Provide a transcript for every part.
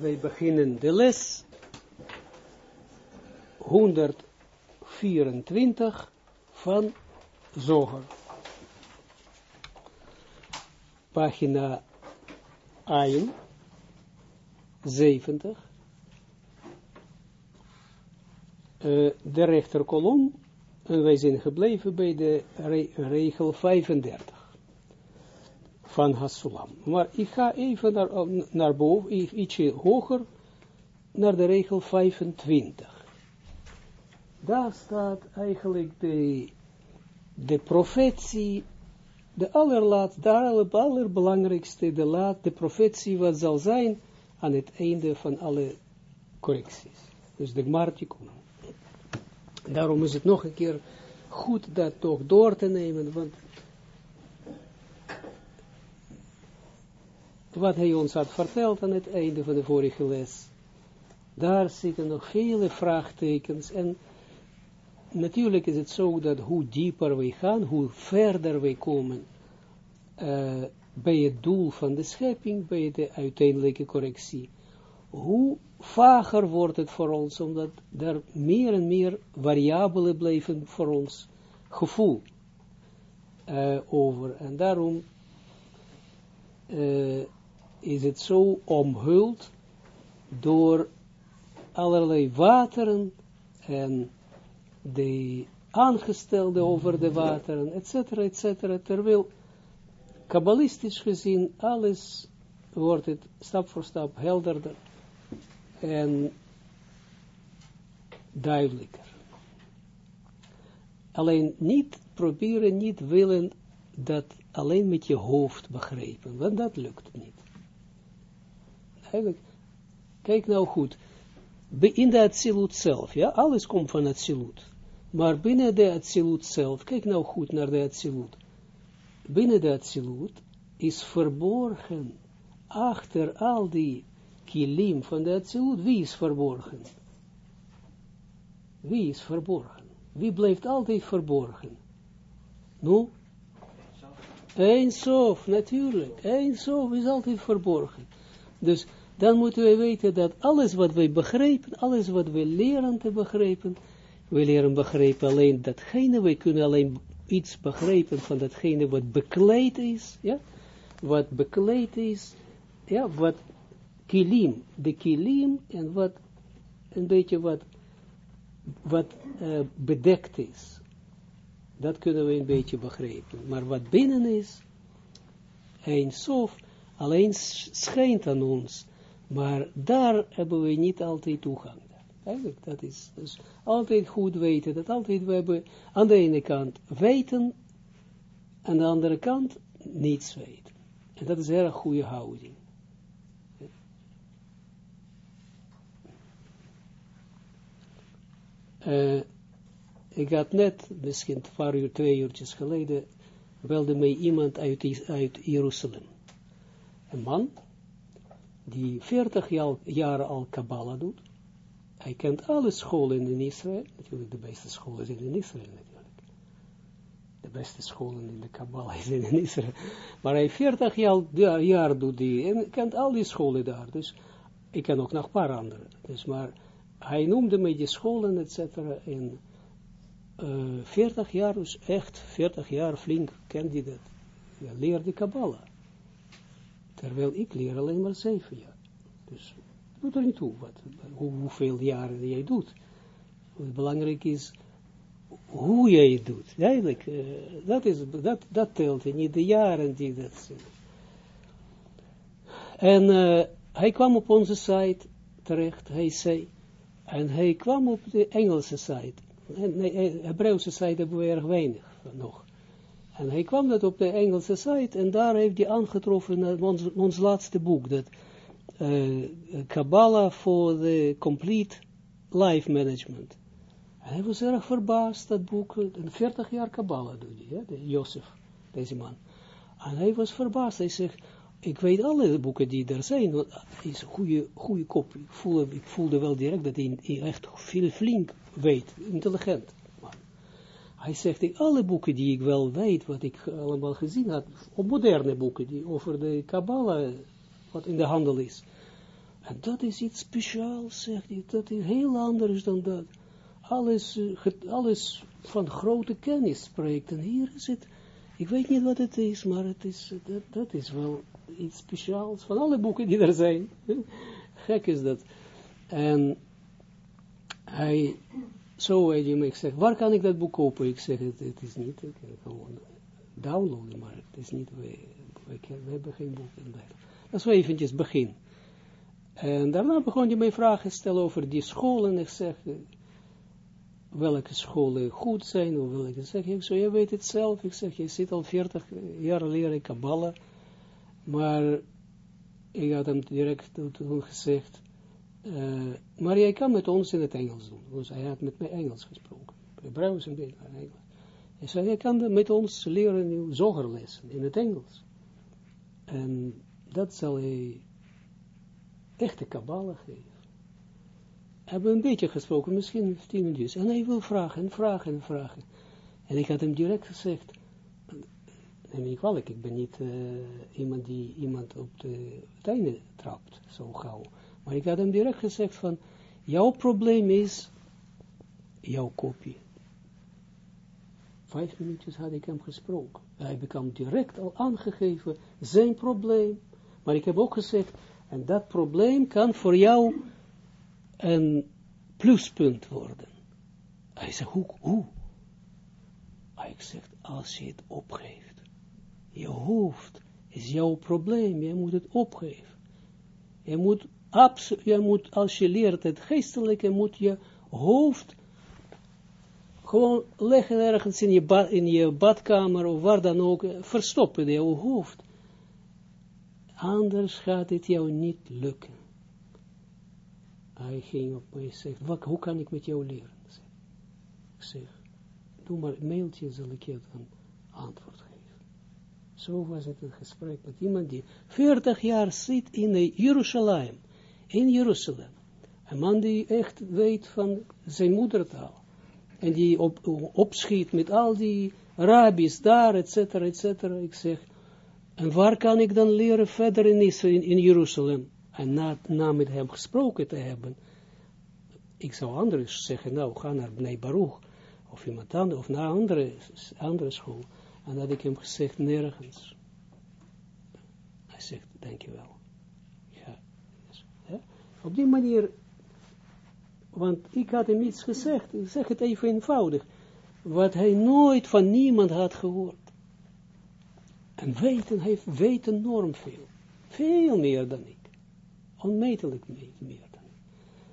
wij beginnen de les 124 van Zoger. Pagina 1, 70. Uh, de rechterkolom, en wij zijn gebleven bij de re regel 35 van Hasulam. Maar ik ga even naar, naar boven, ietsje hoger, naar de regel 25. Daar staat eigenlijk de, de profetie, de allerlaatste, de allerbelangrijkste, de, laat, de profetie wat zal zijn aan het einde van alle correcties. Dus de Gmartikun. Daarom is het nog een keer goed dat toch door te nemen, want wat hij ons had verteld aan het einde van de vorige les. Daar zitten nog vele vraagtekens en natuurlijk is het zo dat hoe dieper we gaan, hoe verder we komen uh, bij het doel van de schepping, bij de uiteindelijke correctie, hoe vager wordt het voor ons, omdat er meer en meer variabelen blijven voor ons gevoel uh, over. En daarom uh, is het zo omhuld door allerlei wateren en de aangestelden over de wateren, etc., etc., terwijl kabbalistisch gezien alles wordt het stap voor stap helderder en duidelijker. Alleen niet proberen, niet willen dat alleen met je hoofd begrijpen, want dat lukt niet kijk nou goed, in de Atsilut zelf, ja, alles komt van Atsilut, maar binnen de Atsilut zelf, kijk nou goed naar de Atsilut, binnen de Atsilut is verborgen, achter al die kilim van de Atsilut, wie is verborgen? Wie is verborgen? Wie blijft altijd verborgen? Nu? Eindsof, natuurlijk. Eindsof is altijd verborgen. Dus dan moeten we weten dat alles wat wij begrijpen, alles wat we leren te begrijpen, we leren begrijpen alleen datgene, wij kunnen alleen iets begrijpen van datgene wat bekleed is, ja, wat bekleed is, ja, wat kilim, de kilim en wat een beetje wat, wat uh, bedekt is. Dat kunnen we een beetje begrijpen. Maar wat binnen is, een sof, alleen schijnt aan ons maar daar hebben we niet altijd toegang. Eigenlijk, dat is dus altijd goed weten, dat altijd we hebben aan de ene kant weten, aan de andere kant niets weten. En dat is een erg goede houding. Uh, ik had net, misschien een paar uur, twee uurtjes geleden, belde mij iemand uit, uit Jeruzalem. Een man, die 40 jaar al Kabbalah doet. Hij kent alle scholen in Israël. Natuurlijk, de beste scholen zijn in Israël natuurlijk. De beste scholen in de Kabbalah zijn in Israël. Maar hij 40 jaar, doet die. En kent al die scholen daar. Dus ik ken ook nog een paar andere. Dus maar hij noemde me die scholen, et cetera. En uh, 40 jaar, dus echt 40 jaar flink kent hij dat. Ja, leerde Kabbalah. Terwijl ik leer alleen maar zeven jaar. Dus doet er niet toe wat, hoe, hoeveel jaren jij doet. Wat belangrijk is hoe jij het doet. Eigenlijk, uh, dat, is, dat, dat telt en niet de jaren die dat zijn. En uh, hij kwam op onze site terecht, hij zei, en hij kwam op de Engelse site. Nee, Hebreeuwse site hebben we erg weinig nog. En hij kwam dat op de Engelse site en daar heeft hij aangetroffen ons, ons laatste boek, dat uh, Kabbalah for the Complete Life Management. En hij was erg verbaasd, dat boek, 40 jaar Kabbalah doet hij, de Jozef, deze man. En hij was verbaasd, hij zegt, ik weet alle boeken die er zijn, want hij is een goede, goede kop. Ik voelde, ik voelde wel direct dat hij echt veel flink weet, intelligent. Hij zegt, alle boeken die ik wel weet, wat ik allemaal gezien had, moderne boeken, die over de Kabbalah, wat in de handel is, En dat is iets speciaals, zegt hij. Dat is heel anders dan dat. Alles, uh, alles van grote kennis spreekt. En hier is het, ik weet niet wat het is, maar het is, dat, dat is wel iets speciaals van alle boeken die er zijn. Gek is dat. En hij, zo me, ik zeg, waar kan ik dat boek kopen? Ik zeg, het, is niet, ik kan gewoon downloaden, maar het is niet, we, hebben geen boek Dat is wel eventjes begin. En daarna begon je mij vragen stellen over die scholen. Ik zeg, welke scholen goed zijn, of welke zeg ik zo, je weet het zelf. Ik zeg, je zit al 40 jaar leren Kabbalah, maar ik had hem direct toen gezegd, uh, maar jij kan met ons in het Engels doen. Dus hij had met mij Engels gesproken. Hebreeuws en beetje Engels. Hij zei, jij kan met ons leren in zogerlessen in het Engels. En dat zal hij echte Kabbalah geven. Hebben een beetje gesproken, misschien tien minuten. En hij wil vragen en vragen en vragen. En ik had hem direct gezegd, neem ik kwalijk, ik ben niet uh, iemand die iemand op de het trapt, zo gauw. Maar ik had hem direct gezegd van, jouw probleem is jouw kopie. Vijf minuutjes had ik hem gesproken. Hij bekam direct al aangegeven zijn probleem. Maar ik heb ook gezegd, en dat probleem kan voor jou een pluspunt worden. Hij zegt, hoe? hoe? Hij zegt, als je het opgeeft. Je hoofd is jouw probleem, je moet het opgeven. Je moet, je moet als je leert het geestelijke, moet je hoofd gewoon leggen ergens in je, in je badkamer of waar dan ook, verstoppen in je hoofd. Anders gaat het jou niet lukken. Hij ging op mij zegt, wat, hoe kan ik met jou leren? Ik zeg, doe maar een mailtje, zal ik je dan antwoord geven. Zo was het een gesprek met iemand die 40 jaar zit in Jeruzalem, in Jeruzalem. Een man die echt weet van zijn moedertaal. En die op, opschiet met al die rabbis daar, et cetera, et cetera. Ik zeg, en waar kan ik dan leren verder in Israël, in, Jeruzalem? En na, na met hem gesproken te hebben, ik zou anders zeggen, nou, ga naar Bnei Baruch, of iemand anders, of naar andere, andere school. En dat ik hem gezegd, nergens. Hij zegt, dankjewel. Op die manier, want ik had hem iets gezegd, ik zeg het even eenvoudig, wat hij nooit van niemand had gehoord. En weten heeft, weet enorm veel. Veel meer dan ik. Onmetelijk meer dan ik.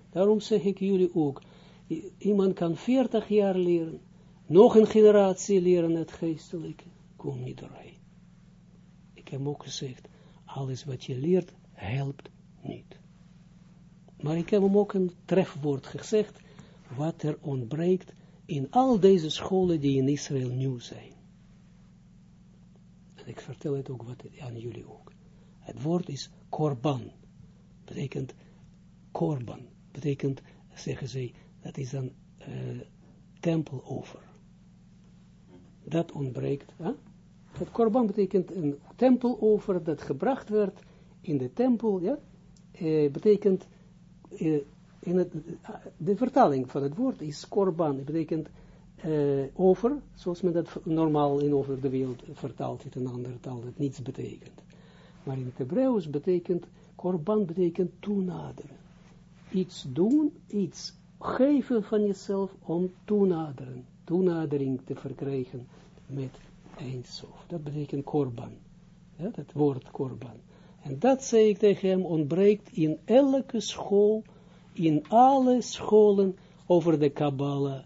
Daarom zeg ik jullie ook, iemand kan 40 jaar leren, nog een generatie leren het geestelijke, kom niet doorheen. Ik heb ook gezegd, alles wat je leert, helpt niet. Maar ik heb hem ook een trefwoord gezegd, wat er ontbreekt in al deze scholen die in Israël nieuw zijn ik vertel het ook wat, aan jullie ook. Het woord is korban. Betekent korban. Betekent, zeggen ze, dat is een uh, tempelover. Dat ontbreekt. Het korban betekent een tempelover dat gebracht werd in de tempel. Ja? Uh, betekent, in het, de vertaling van het woord is korban. betekent uh, over, zoals men dat normaal in over de wereld vertaalt, in een andere taal, dat niets betekent. Maar in het Hebreeuws betekent, korban betekent toenaderen. Iets doen, iets geven van jezelf om toenaderen, toenadering te verkrijgen met eindsof. Dat betekent korban. Ja, dat woord korban. En dat zei ik tegen hem, ontbreekt in elke school, in alle scholen over de Kabbalah,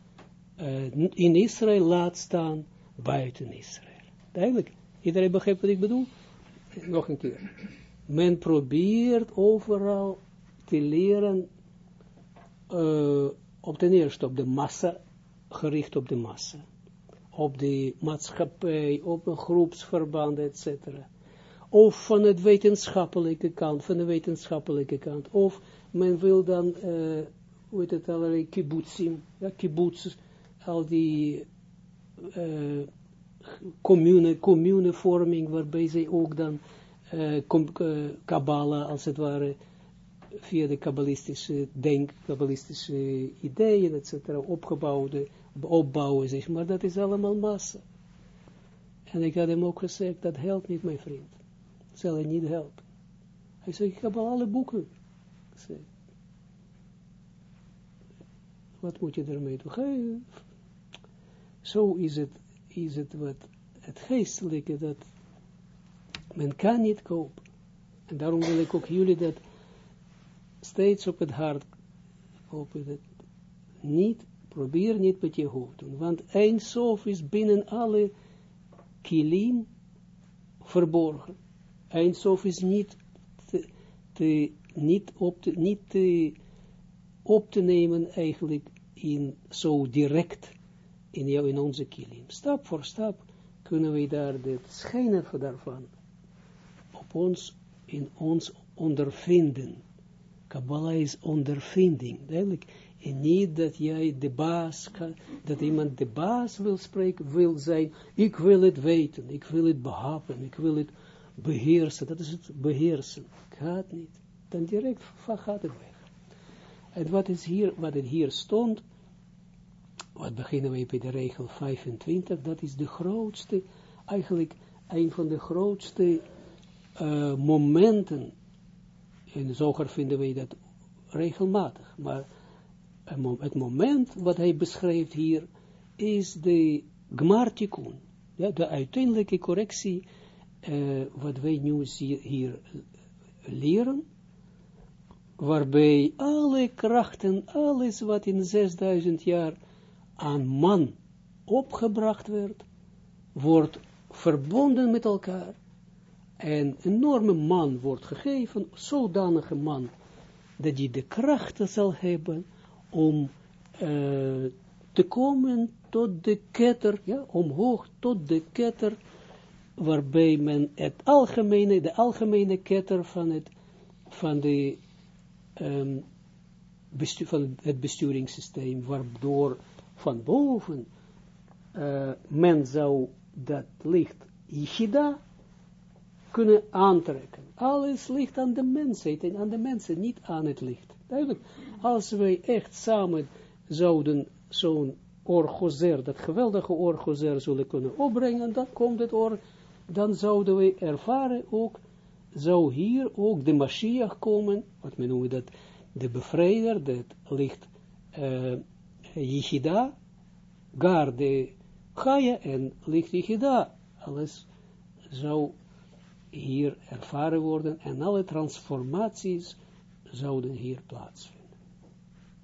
uh, in Israël laat staan buiten Israël. Duidelijk. Iedereen begrijpt wat ik bedoel? Nog een keer. Men probeert overal te leren uh, op ten eerste op de massa, gericht op de massa. Op de maatschappij, op een groepsverband, etc. Of van het wetenschappelijke kant, van de wetenschappelijke kant. Of men wil dan, uh, hoe heet het allerlei, kibbutzim, ja, kibbutz, al die uh, commune, communevorming, waarbij zij ook dan uh, Kabbalah, als het ware, via de kabbalistische denk, kabbalistische ideeën, etc. opgebouwde, opbouwen, zeg maar, dat is allemaal massa. En ik had hem ook gezegd, dat helpt niet, mijn vriend. Zal niet helpen. Hij zei, ik heb al alle boeken. Wat moet je ermee doen? Zo is het, is het wat, het geestelijke, dat men kan niet kopen. En daarom wil ik ook jullie dat steeds op het hart openen. Niet, probeer niet met je hoofd doen. Want één sof is binnen alle kilim verborgen. Eén sof is niet te, niet, op te, niet te, op te nemen eigenlijk in zo direct in jou, in onze kilim. Stap voor stap kunnen we daar de schijnen daarvan op ons, in ons ondervinden. Kabbalah is ondervinding, duidelijk. En niet dat jij de baas, dat iemand de baas wil spreken, wil zijn, ik wil het weten, ik wil het behappen, ik wil het beheersen, dat is het beheersen. Gaat niet. Dan direct gaat het weg. En wat is hier, wat het hier stond, wat beginnen we bij de regel 25, dat is de grootste, eigenlijk een van de grootste uh, momenten, in Zoger vinden we dat regelmatig, maar het moment wat hij beschrijft hier, is de gmartikun, ja, de uiteindelijke correctie, wat wij nu hier leren, waarbij alle krachten, alles wat in 6000 jaar aan man opgebracht werd, wordt verbonden met elkaar. En enorme man wordt gegeven, zodanige man, dat hij de krachten zal hebben om te komen tot de ketter, ja, omhoog tot de ketter, waarbij men het algemene, de algemene ketter van het, van de, um, bestuur, van het besturingssysteem, waardoor van boven uh, men zou dat licht Yichida kunnen aantrekken. Alles ligt aan de mensheid en aan de mensen, niet aan het licht. Duidelijk, als wij echt samen zouden zo'n orgozer, dat geweldige orgozer zullen kunnen opbrengen, dan komt het or, dan zouden we ervaren ook, zou hier ook de Mashiach komen, wat men noemt dat, de bevrijder, dat licht uh, Yichida, gar de Chaya en licht Yichida, alles zou hier ervaren worden en alle transformaties zouden hier plaatsvinden.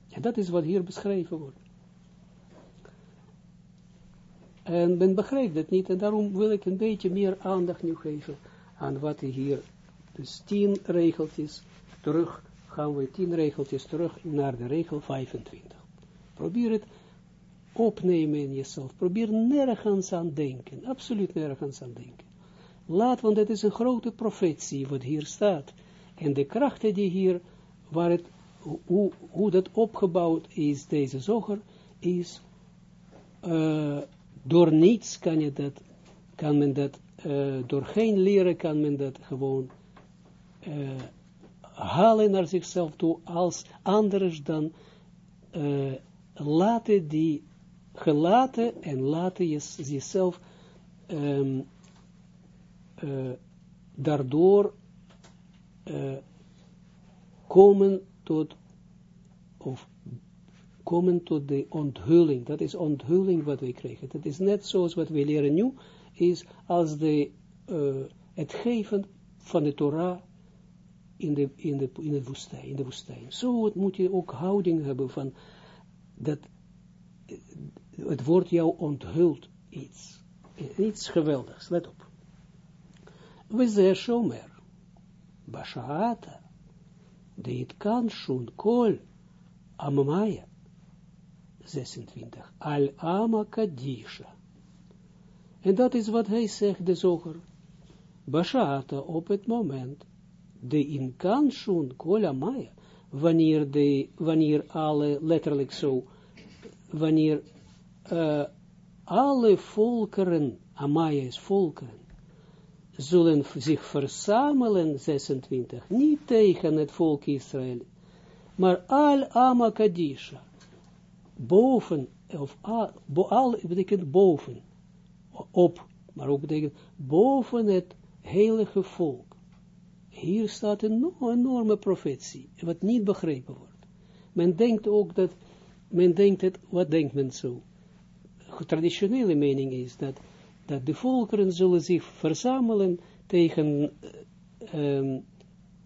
En dat is wat hier beschreven wordt. En men begrijpt het niet, en daarom wil ik een beetje meer aandacht nu geven aan wat hier, dus tien regeltjes, terug, gaan we tien regeltjes terug naar de regel 25. Probeer het opnemen in jezelf, probeer nergens aan denken, absoluut nergens aan denken. Laat, want het is een grote profetie wat hier staat. En de krachten die hier, waar het, hoe, hoe dat opgebouwd is, deze zoger, is, uh, door niets kan je dat, kan men dat, uh, door geen leren kan men dat gewoon uh, halen naar zichzelf toe, als anders dan laten die gelaten en laten je, jezelf uh, daardoor komen tot, komen tot de onthulling. Dat is onthulling wat wij krijgen. Dat is net zoals wat wij leren nu, is als de, uh, het geven van de Torah in de, in de, in de woestijn. In de woestijn. Zo moet je ook houding hebben van dat het wordt jou onthuld iets. Iets geweldigs, let op. We ze shomer. Bashaata. Dit kan shun kol amamaya. 26. Al ama kadisha. En dat is wat hij zegt, de zoger. Bashaata op het moment. De in kan shun kol amaya. Wanneer, de, wanneer alle, letterlijk zo, wanneer uh, alle volkeren, Amaya is volkeren, zullen zich verzamelen, 26, niet tegen het volk Israël, maar al Ama Kadisha, boven, of al betekent boven, op, maar ook betekent boven het heilige volk. Hier staat een enorme profetie, wat niet begrepen wordt. Men denkt ook dat, men denkt het, wat denkt men zo? Traditionele mening is dat, dat de volkeren zullen zich verzamelen tegen, um,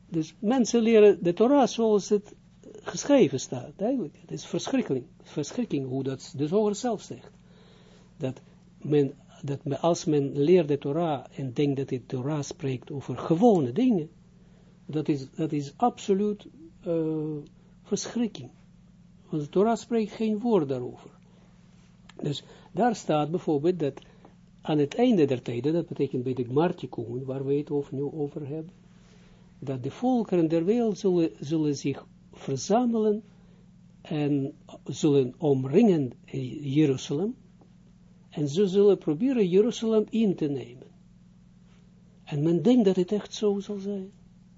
dus mensen leren de Torah zoals het geschreven staat, eigenlijk. Het is verschrikking, verschrikking hoe dat de zoger zelf zegt. Dat men, dat als men leert de Torah en denkt dat de Torah spreekt over gewone dingen, dat is, dat is absoluut uh, verschrikking. Want de Torah spreekt geen woord daarover. Dus daar staat bijvoorbeeld dat aan het einde der tijden, dat betekent bij de Gmartikun, waar we het over, nu over hebben, dat de volkeren der wereld zullen, zullen zich verzamelen en zullen omringen Jeruzalem en ze zullen proberen Jeruzalem in te nemen. En men denkt dat het echt zo zal zijn.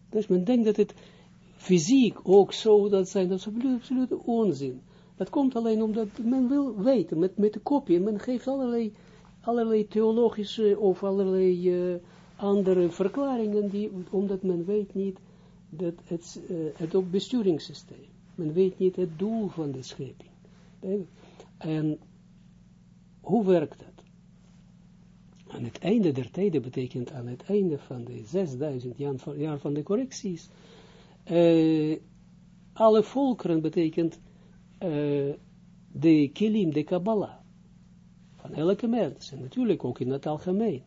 Dus men denkt dat het fysiek ook zo dat zijn, dat is absoluut, onzin. Dat komt alleen omdat men wil weten, met, met de kopie, men geeft allerlei, allerlei theologische of allerlei uh, andere verklaringen, die, omdat men weet niet dat het, uh, het ook besturingssysteem. Men weet niet het doel van de schepping. En hoe werkt dat? Aan het einde der tijden betekent aan het einde van de 6000 jaar van de correcties, uh, alle volkeren betekent uh, de kilim, de Kabbalah, van elke mens, en natuurlijk ook in het algemeen,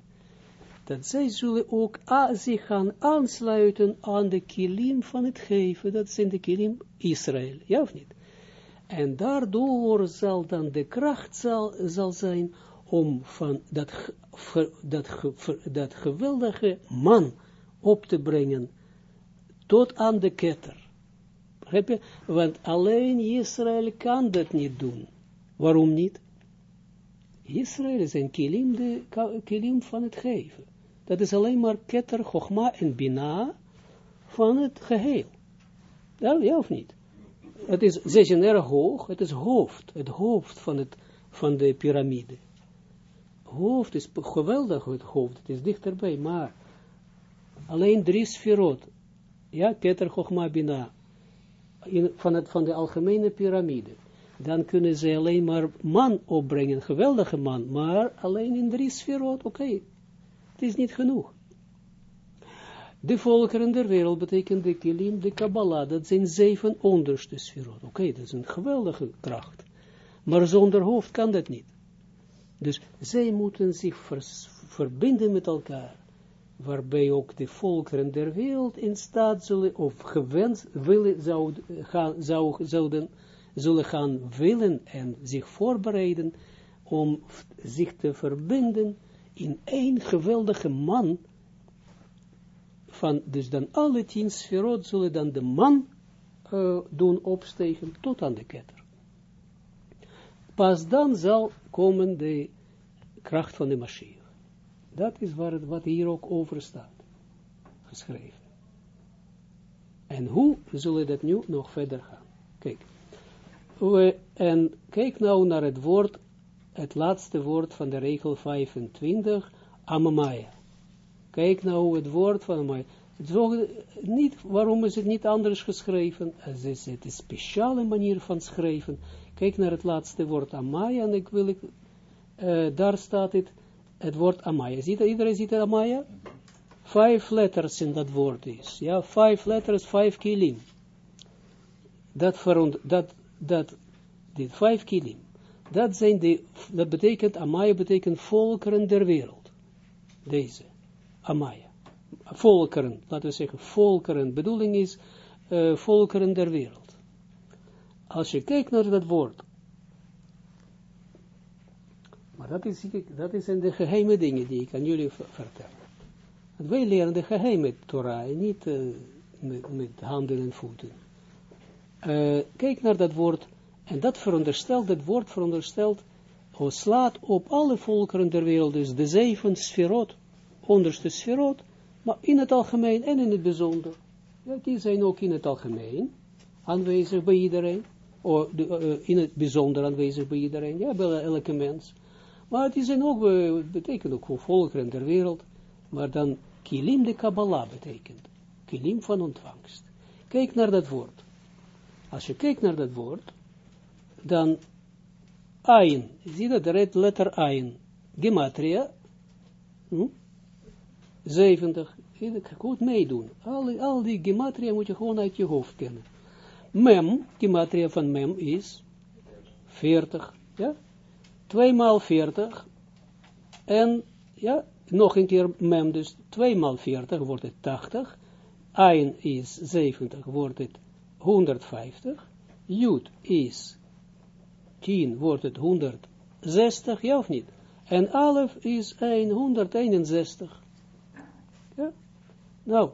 dat zij zullen ook zich gaan aansluiten aan de kilim van het geven, dat zijn de kilim Israël, ja of niet? En daardoor zal dan de kracht zal, zal zijn om van dat, dat, dat geweldige man op te brengen, tot aan de ketter. Begrijp je? Want alleen Israël kan dat niet doen. Waarom niet? Israël is een kilim, de, kilim van het geven. Dat is alleen maar ketter, chogma en bina van het geheel. Ja, of niet? Het is, ze zijn erg hoog, het is hoofd, het hoofd van, het, van de piramide. Hoofd is geweldig, het hoofd, het is dichterbij, maar alleen drie sferot, ja, Keter Chochma Bina, in, van, het, van de algemene piramide. Dan kunnen ze alleen maar man opbrengen, geweldige man, maar alleen in drie sferot, oké, het is niet genoeg. De volkeren der wereld betekent de kilim, de Kabbalah, dat zijn zeven onderste sferot. Oké, dat is een geweldige kracht. Maar zonder hoofd kan dat niet. Dus zij moeten zich verbinden met elkaar waarbij ook de volkeren der wereld in staat zullen, of gewend willen, zullen gaan willen en zich voorbereiden om zich te verbinden in één geweldige man, van, dus dan alle tien sferot zullen dan de man uh, doen opstegen tot aan de ketter. Pas dan zal komen de kracht van de machine. Dat is wat hier ook over staat, geschreven. En hoe zullen dat nu nog verder gaan? Kijk. We, en kijk nou naar het woord, het laatste woord van de regel 25, Amamaya. Kijk nou het woord van Amamaya. niet, waarom is het niet anders geschreven? Het is, het een speciale manier van schrijven. Kijk naar het laatste woord Amaya en ik wil, ik, uh, daar staat het, het woord Amaya. Ziet, iedereen ziet Amaya? Vijf letters in dat woord is. Ja, vijf letters, vijf kilim. Dat, dat, dat, dit vijf kilim. Dat dat betekent, Amaya betekent volkeren der wereld. Deze, Amaya. Volkeren, laten we zeggen, volkeren. Bedoeling is, uh, volkeren der wereld. Als je kijkt naar dat woord, maar dat, is, dat zijn de geheime dingen die ik aan jullie vertel. Wij leren de geheime Torah, niet uh, met, met, handen en voeten. Uh, kijk naar dat woord, en dat veronderstelt, dat woord veronderstelt, slaat op alle volkeren der wereld, dus de zeven sferot, onderste sferot, maar in het algemeen en in het bijzonder. Ja, die zijn ook in het algemeen aanwezig bij iedereen, of uh, in het bijzonder aanwezig bij iedereen, ja, bij elke mens. Maar die zijn ook, uh, betekent ook voor volkeren der wereld, maar dan kilim de Kabbalah betekent, kilim van ontvangst. Kijk naar dat woord. Als je kijkt naar dat woord, dan Ain, zie dat, de letter Ain, Gematria, hm? 70, goed meedoen. Al, al die Gematria moet je gewoon uit je hoofd kennen. Mem, Gematria van Mem is 40, ja, 2 maal 40, en, ja, nog een keer Mem, dus. 2 maal 40 wordt het 80, Ain is 70, wordt het 150, Jud is 10 wordt het 160, ja of niet? En Alef is 161. Ja? Nou,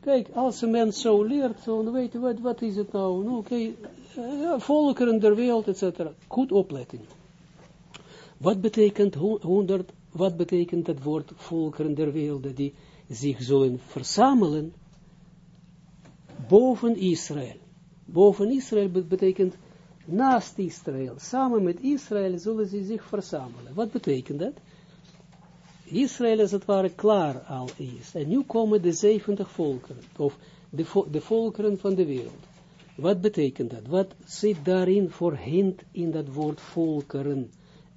kijk, als een mens zo leert, dan weet je, wat, wat is het nou? nou oké, ja, volkeren der wereld, etc. Goed opletten. Wat betekent 100, wat betekent het woord volkeren der wereld, die zich zullen verzamelen boven Israël? Boven Israël betekent naast Israël, samen met Israël zullen ze zich verzamelen. Wat betekent dat? Israël is het ware klaar al is. En nu komen de 70 volkeren, of de, de volkeren van de wereld. Wat betekent dat? Wat zit daarin voor hint in dat woord volkeren?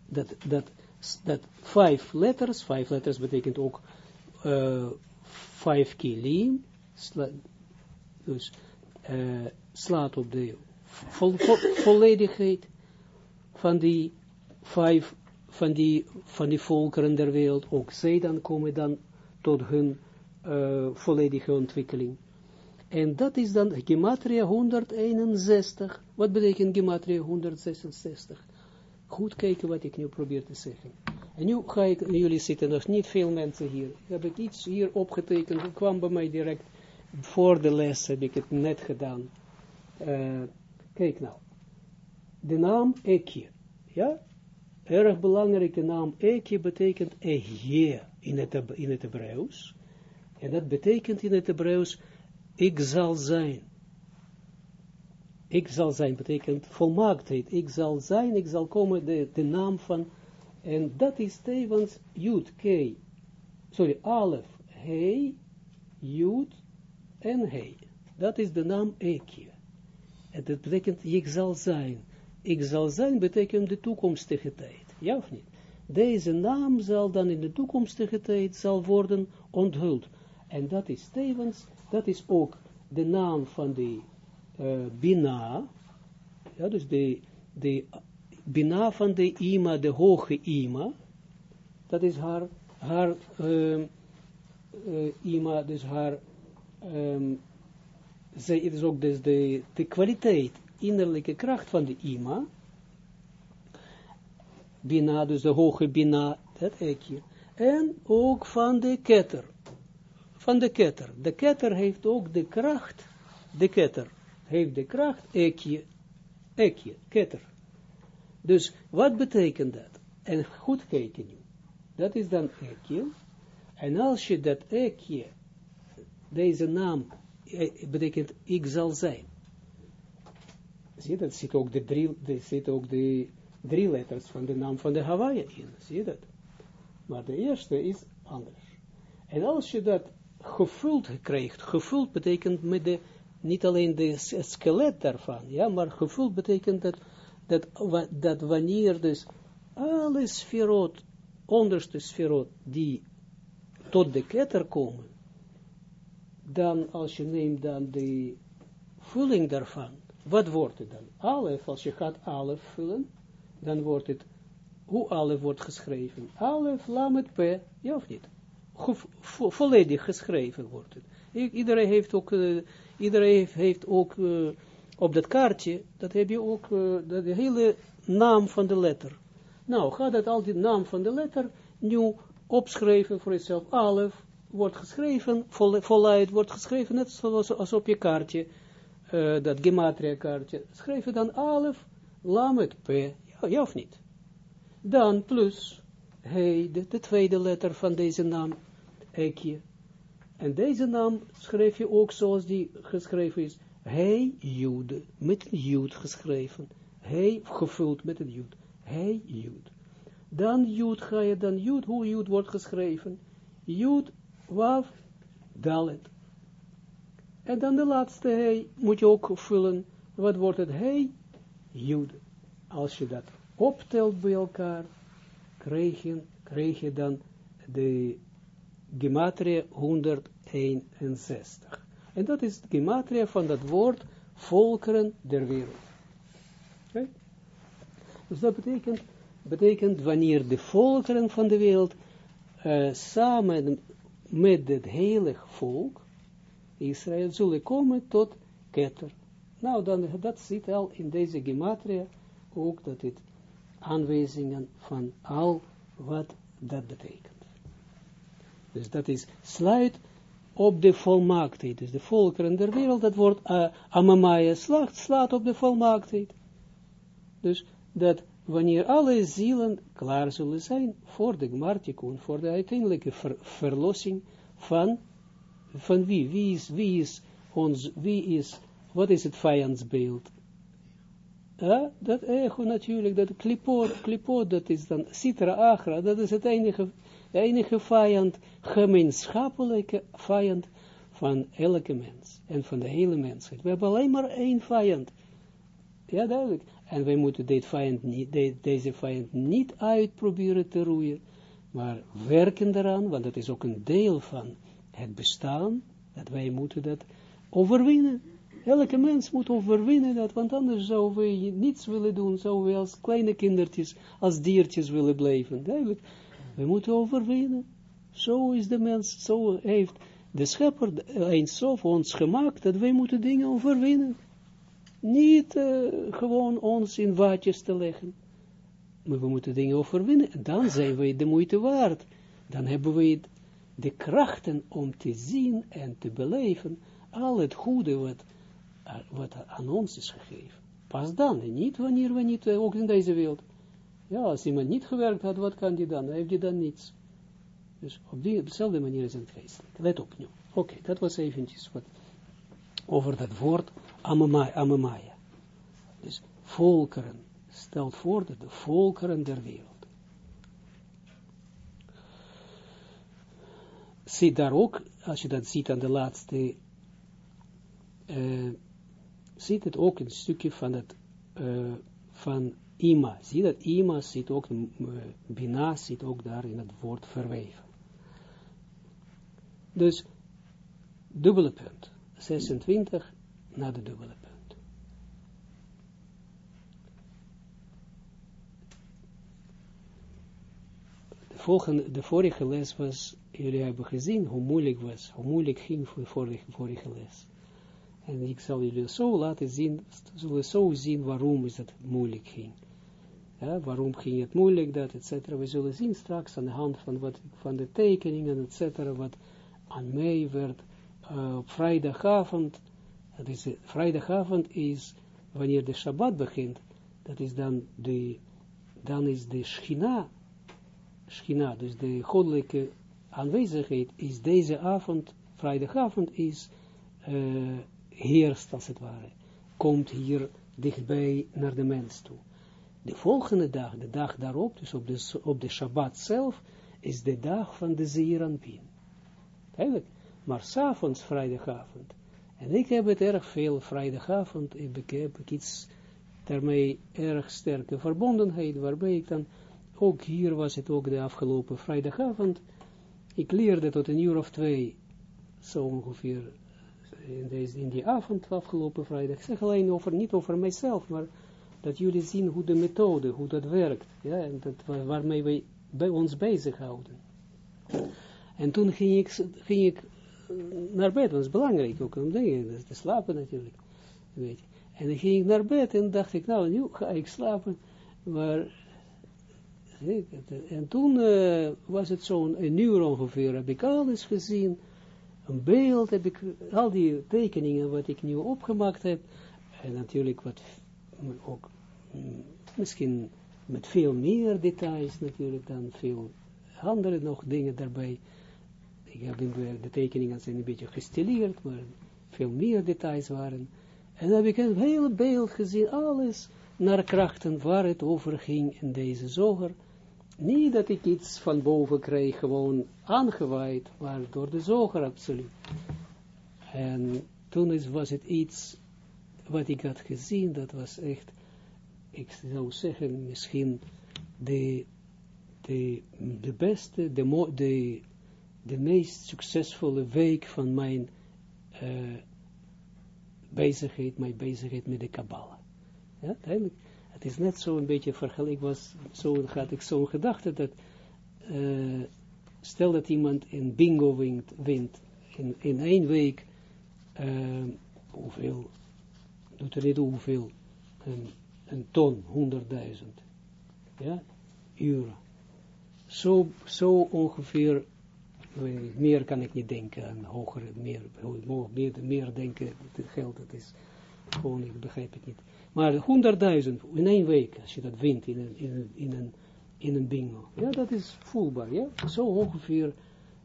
Dat, dat, dat vijf letters, vijf letters betekent ook uh, vijf kilim, dus uh, slaat op de vo volledigheid van die vijf, van die, van die volkeren der wereld, ook zij dan komen dan tot hun uh, volledige ontwikkeling. En dat is dan Gematria 161. Wat betekent Gematria 166? Goed kijken wat ik nu probeer te zeggen. En nu ga ik, jullie zitten nog niet veel mensen hier. Heb ik iets hier opgetekend, het kwam bij mij direct voor de les, heb ik het net gedaan. Uh, Kijk nou, de naam Ekje, ja, erg belangrijke naam Ekje betekent Ehje in het, in het Hebreeuws. En dat betekent in het Hebreeuws, ik zal zijn. Ik zal zijn betekent volmaaktheid. Ik zal zijn, ik zal komen, de, de naam van, en dat is tevens Jud, K, sorry, Alef, He, Jud en He. Dat is de naam Ekje. Dat betekent, ik zal zijn. Ik zal zijn betekent de toekomstige tijd. Ja of niet? Deze naam zal dan in de toekomstige tijd zal worden onthuld. En dat is tevens, dat is ook de naam van de uh, Bina. Ja, dus de, de Bina van de Ima, de hoge Ima. Dat is haar, haar uh, uh, Ima, dus haar um, zij, het is ook de, de kwaliteit, innerlijke kracht van de ima, bina, dus de hoge bina, dat ekje, en ook van de ketter, van de ketter. De ketter heeft ook de kracht, de ketter heeft de kracht, ekje, ekje, ketter. Dus wat betekent dat? En goed kijken nu. Dat is dan ekje. En als je dat ekje, deze naam betekent ik zal zijn. Zie je dat? Zit ook de drie, zit ook de drie letters van de naam van de Hawaii in. Zie je dat? Maar de eerste is anders. En als je dat gevuld krijgt, gevuld betekent met de, niet alleen de skelet daarvan, ja, maar gevuld betekent dat, dat, dat wanneer dus alle sferot, onderste sferot, die tot de ketter komen, dan als je neemt dan de vulling daarvan, wat wordt het dan? Alef, als je gaat alef vullen, dan wordt het, hoe alef wordt geschreven? Alef, lamet, p, ja of niet? volledig geschreven wordt het. iedereen heeft ook, uh, iedereen heeft, ook uh, op dat kaartje, dat heb je ook, uh, de hele naam van de letter. Nou, ga dat al die naam van de letter nu opschrijven voor jezelf. Alef, wordt geschreven, vol, voluit wordt geschreven, net zoals als op je kaartje, uh, dat gematria kaartje, schrijf je dan alef, lamet, p, ja, ja of niet? Dan plus, hey, de, de, tweede letter van deze naam, ekje. En deze naam schreef je ook zoals die geschreven is. Hij, Jude, met een Jude geschreven. Hij, gevuld met een Jude. Hij, Jude. Dan Jude ga je, dan Jude, hoe Jude wordt geschreven. Jude, Waf, Dalet. En dan de laatste hij moet je ook vullen. Wat wordt het? Hij, Jude. Als je dat optelt bij elkaar, krijg je, krijg je dan de gematria 161. En dat is de gematria van dat woord volkeren der wereld. Okay? Dus dat betekent, betekent wanneer de volkeren van de wereld uh, samen met het heilig volk, Israël, zullen komen tot ketter. Nou, dan, dat zit al in deze gematria, ook dat het aanwijzingen van al wat dat betekent. Dus dat is sluit op de volmaaktheid. Dus de volkeren der wereld, dat wordt uh, slacht, slaat op de volmaaktheid. Dus dat wanneer alle zielen klaar zullen zijn voor de Gmartikun, voor de uiteindelijke ver, verlossing van, van wie? Wie is, wie is ons, wie is, wat is het vijandsbeeld? Ja, dat echo natuurlijk, dat klipot, klipot, dat is dan Sitra Agra, dat is het enige, enige vijand, gemeenschappelijke vijand van elke mens en van de hele mensheid. We hebben alleen maar één vijand. Ja, duidelijk. En wij moeten dit deze vijand niet uitproberen te roeien, maar werken eraan, want dat is ook een deel van het bestaan, dat wij moeten dat overwinnen. Elke mens moet overwinnen dat, want anders zouden we niets willen doen, zouden we als kleine kindertjes, als diertjes willen blijven. Duidelijk, we moeten overwinnen. Zo is de mens, zo heeft de schepper eens zo voor ons gemaakt, dat wij moeten dingen overwinnen. Niet uh, gewoon ons in waadjes te leggen. Maar we moeten dingen overwinnen. En dan zijn we de moeite waard. Dan hebben we de krachten om te zien en te beleven al het goede wat wat aan ons is gegeven. Pas dan, en niet wanneer we niet, ook in deze wereld. Ja, als iemand niet gewerkt had, wat kan die dan? Dan heeft hij dan niets. Dus op, die, dezelfde manier is het geestelijk. Let op nu. Oké, dat was eventjes wat over dat woord Amamaya. Dus volkeren. Stelt voor dat de volkeren der wereld. Zie daar ook, als je dat ziet aan de laatste uh, zit het ook een stukje van het, uh, van ima. Zie dat ima zit ook, uh, bina zit ook daar in het woord verweven. Dus, dubbele punt. 26 naar de dubbele punt. De, volgende, de vorige les was, jullie hebben gezien hoe moeilijk was, hoe moeilijk ging voor de vorige, les. En ik zal jullie zo laten zien, zullen zo zien waarom is het moeilijk ging. Ja, waarom ging het moeilijk, dat, et. We zullen zien straks aan de hand van, wat, van de tekeningen, et cetera, wat aan mij werd uh, op vrijdagavond. Dat is, vrijdagavond is wanneer de Shabbat begint. Dat is dan de, dan is de Schina, Schina, dus de goddelijke aanwezigheid, is deze avond, vrijdagavond is... Uh, heerst als het ware, komt hier dichtbij naar de mens toe. De volgende dag, de dag daarop, dus op de, op de Shabbat zelf, is de dag van de Zeeranpien. Eigenlijk, maar s'avonds, vrijdagavond, en ik heb het erg veel vrijdagavond, ik heb iets daarmee erg sterke verbondenheid, waarbij ik dan, ook hier was het ook de afgelopen vrijdagavond, ik leerde tot een uur of twee, zo ongeveer, in, deze, in die avond afgelopen vrijdag. Ik zeg alleen over, niet over mijzelf, maar dat jullie zien hoe de methode, hoe dat werkt. Ja, en dat, waarmee wij bij ons bezighouden. En toen ging ik, ging ik eh, naar bed, dat is belangrijk ook om dingen, te slapen natuurlijk. Weet je. En dan ging ik naar bed en dacht ik, nou, nu ga ik slapen. Maar, en toen was het zo'n een uur ongeveer, heb ik alles gezien een beeld, heb ik al die tekeningen wat ik nu opgemaakt heb, en natuurlijk wat ook misschien met veel meer details natuurlijk dan veel andere nog dingen daarbij. De, de tekeningen zijn een beetje gestileerd, maar veel meer details waren. En dan heb ik een hele beeld gezien, alles naar krachten waar het over ging in deze zoger. Niet dat ik iets van boven kreeg, gewoon aangewaaid, maar door de zoger absoluut. En toen is, was het iets wat ik had gezien, dat was echt, ik zou zeggen, misschien de, de, de beste, de, de, de meest succesvolle week van mijn uh, bezigheid, mijn bezigheid met de Kabbalah. Ja, het is net zo een beetje vergelijk, was, zo had ik zo'n gedachte dat, uh, stel dat iemand in bingo wint, wint in, in één week, uh, hoeveel, doet er niet hoeveel, een, een ton, honderdduizend, ja, euro. Zo, zo ongeveer, meer kan ik niet denken aan hoger, meer, meer, meer denken, het geld, dat is gewoon, ik begrijp het niet. Maar 100.000 in één week, als je dat wint in een, in een, in een, in een bingo. Ja, dat is voelbaar, ja. Zo ongeveer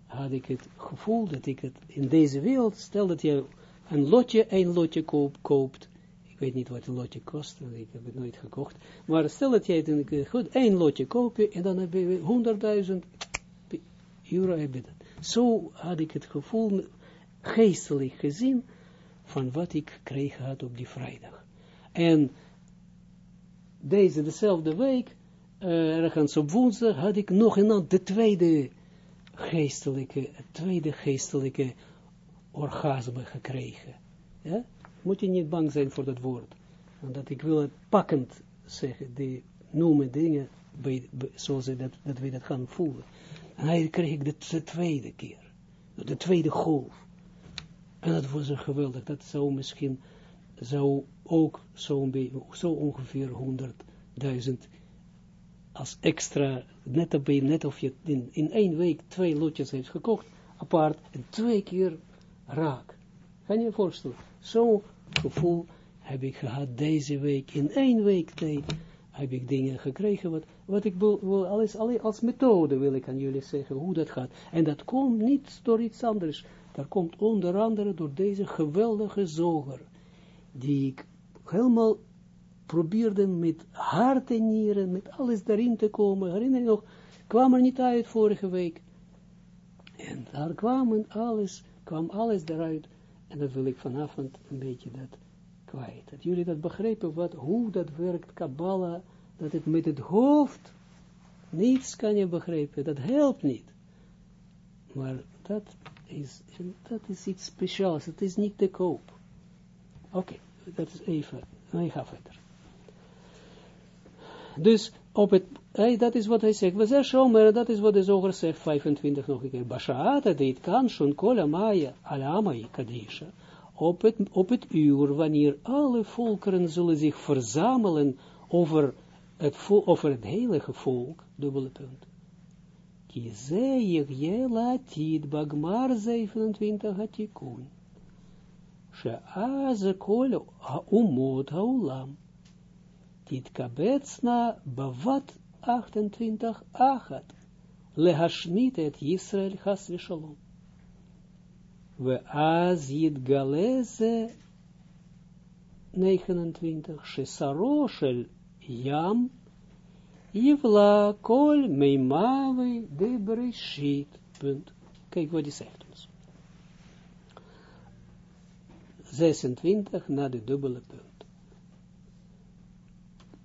had ik het gevoel dat ik het in deze wereld, stel dat je een lotje, één lotje koop, koopt, ik weet niet wat een lotje kost, want ik heb het nooit gekocht, maar stel dat jij het goed, één lotje koop je, en dan heb je 100.000 euro heb je dat. Zo had ik het gevoel, geestelijk gezien, van wat ik gekregen had op die vrijdag. En deze, dezelfde week, uh, ergens op woensdag, had ik nog een de tweede geestelijke, tweede geestelijke orgasme gekregen. Ja? Moet je niet bang zijn voor dat woord. Want ik wil het pakkend zeggen, die noemen dingen, bij, zoals dat, dat we dat gaan voelen. En hij kreeg ik de, de tweede keer, de tweede golf. En dat was een geweldig, dat zou misschien zou ook zo'n zo ongeveer 100.000 als extra, net, op, net of je in, in één week twee lotjes heeft gekocht, apart, en twee keer raak. Kan je je voorstellen? Zo'n gevoel heb ik gehad deze week, in één week tijd, heb ik dingen gekregen, wat, wat ik wil, alles, als methode wil ik aan jullie zeggen, hoe dat gaat. En dat komt niet door iets anders, dat komt onder andere door deze geweldige zoger die ik helemaal probeerde met hart en nieren, met alles daarin te komen. Herinner je nog, kwam er niet uit vorige week. En daar kwam alles, kwam alles eruit. En dat wil ik vanavond een beetje dat kwijt. Dat jullie dat begrijpen, wat, hoe dat werkt, Kabbalah, dat het met het hoofd, niets kan je begrijpen, dat helpt niet. Maar dat is, dat is iets speciaals, het is niet te koop. Oké, dat is even, nou, ik verder. Dus op het, hey, dat is wat hij zegt. We zeggen Shomer, dat is wat de zoger zegt, 25 nog een keer. Bashaata dit kan schon kola maya alamai kadisha. Op het, op het uur, wanneer alle volkeren zullen zich verzamelen het volk, over het hele volk, dubbele punt. Kizeyig jela tid bagmar 27 hatikun. Sheaze kol haumot haulam. Tid kabetsna bavat 28 achat. Lehashmit et Yisrael chas v'shalom. Ve'az yitgaleze 29 shesaroshel Jam, Yivla kol meimavi de bereshit. Kijk wat hij zegt ons. 26 na de dubbele punt.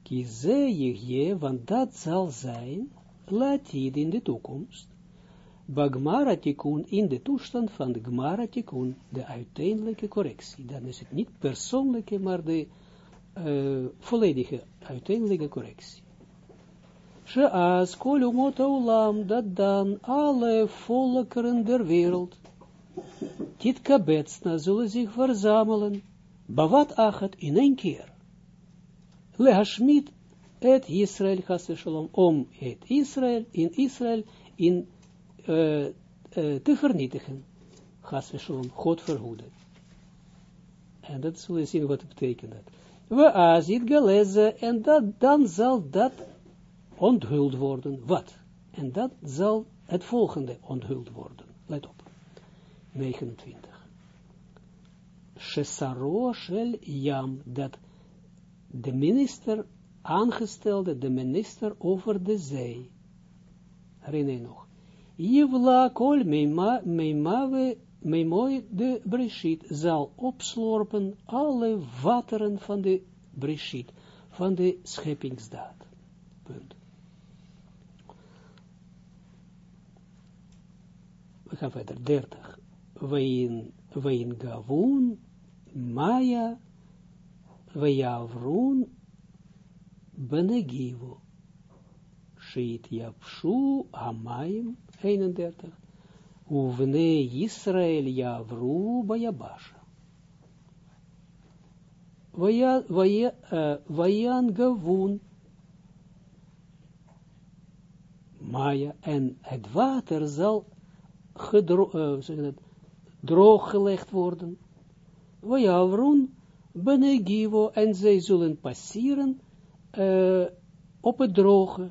Kize je, want dat zal zijn, latid in de toekomst, bagmaratikun in de toestand van de gmara de uiteindelijke correctie. Dan is het niet persoonlijke, maar de uh, volledige uiteindelijke correctie. Sheas kolumot olam, dat dan alle volkeren der wereld Titkabetsna zullen zich verzamelen, Bavat achat in één keer. Lehashmit et Israël shalom, om het Israël, in Israël, in, uh, uh, te vernietigen. Shalom, God verhoeden. En dat zullen we zien wat betekent. We azit galeze, en dat, dan zal dat onthuld worden. Wat? En dat zal het volgende onthuld worden. Let op. 29. Shesaro shel Yam, dat de minister aangestelde, de minister over de zee. Herinner je nog? Kol meimave meimoy de Breshit zal opslorpen alle wateren van de Breshit, van de scheppingsdaad. Punt. We gaan verder, 30. Wein, wein gavun, maya, vejavroen, benegivo. Shit yapshu, amayim, 31. Israël Javru Bayabasha. Vayan Gavun. Maya en het water zal droog gelegd worden. Vayavrun Benegivo en zij zullen passeren uh, op het droge.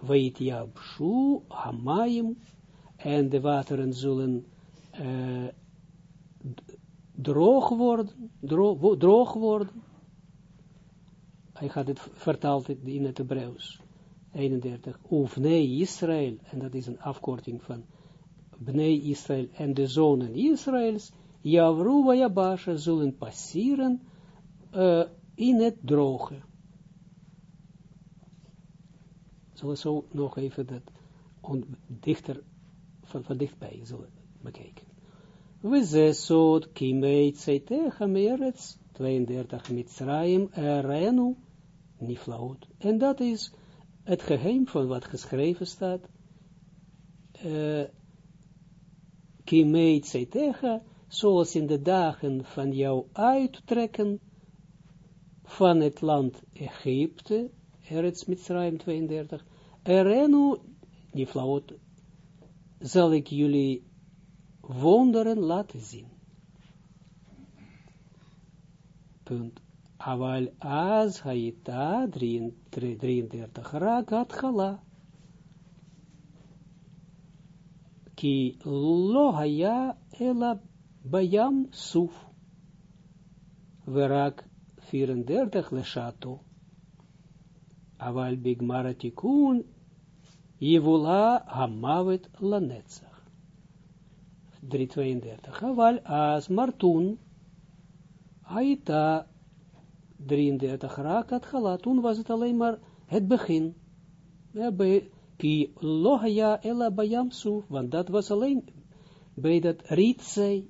Weet Jabshu, Hamayim, en de wateren zullen uh, droog worden, droog. Hij gaat het vertaald in het Hebreeuws. 31. Of nee Israël, en dat is een afkorting van Bnei Israël en de zonen Israëls, Javru Yabasha zullen passeren uh, in het droge. Zullen we zo nog even dat dichter, van, van dichtbij zullen bekijken. We zesot kimeit zeitecha meretz 32 Mitzrayim erenu niflaut. En dat is het geheim van wat geschreven staat. Uh, kimeit zeitecha, zoals in de dagen van jouw uittrekken van het land Egypte, Eretz Mitzrayim 32, Erenu, Niflaot, zal ik jullie wonderen laten zien. Punt. Aval az haita 33 ragat chala. Ki lo haya ela bayam suf. Verak 34 leshato. Aval bigmara tikun, Yevula hamavet lanetzach. 332. Aval as martun, Aita 33 rakat gala, toen was het alleen maar het begin. Ki lohaya ela bayamsu, want dat was alleen bij dat rietzij.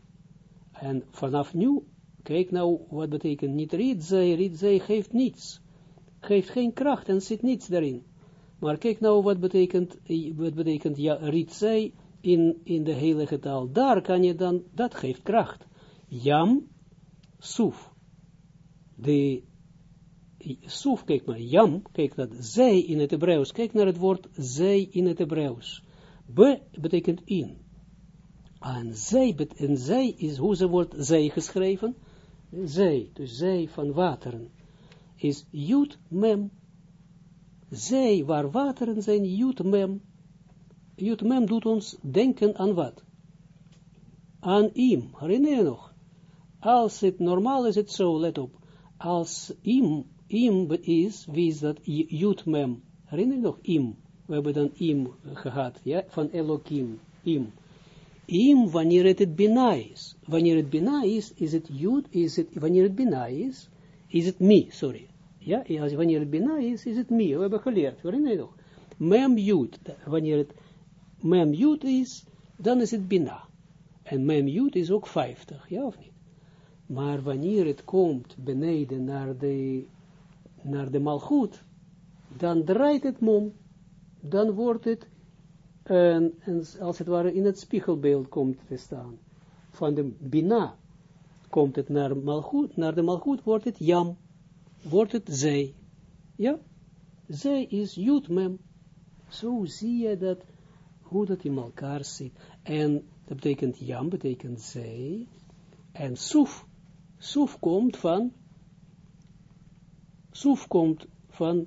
En vanaf nu, kijk nou wat betekent niet rietzij, rietzij geeft niets geeft geen kracht en zit niets daarin. Maar kijk nou wat betekent, wat betekent ja, ritzei in, in de heilige taal. Daar kan je dan, dat geeft kracht. Jam, suf. De suf, kijk maar, jam, kijk dat, zij in het Hebreeuws, kijk naar het woord zij in het Hebreeuws. Be betekent in. En zij, en zij is, hoe ze wordt zij geschreven? Zij, dus zij van wateren is Jut Mem. Zij waar wateren zijn Jut Mem. Jut Mem doet ons denken aan wat? Aan Im. Herinner je nog? Als het normaal is het zo, let op. Als Im, Im is, wie is dat? Jut Mem. Herinner je nog? Im. We hebben dan Im gehad, ja, van Elohim. Im. Im, wanneer het het Bina is. Wanneer het Bina is, is het Jut, is het, wanneer het Bina is, is het Mi, sorry. Ja, als wanneer het bina is, is het mi. We hebben geleerd, herinner je nog? Mem jut, wanneer het mem jut is, dan is het bina. En mem jut is ook 50, ja of niet? Maar wanneer het komt beneden naar de, naar de malgoed, dan draait het mom, dan wordt het, en, en als het ware in het spiegelbeeld komt te staan, van de bina, komt het naar malgoed, naar de malgoed wordt het jam wordt het zij. Ja, zij is jutmem. Zo zie je dat, hoe dat in elkaar zit. En dat betekent jam, betekent zij. En suf, suf komt van, suf komt van,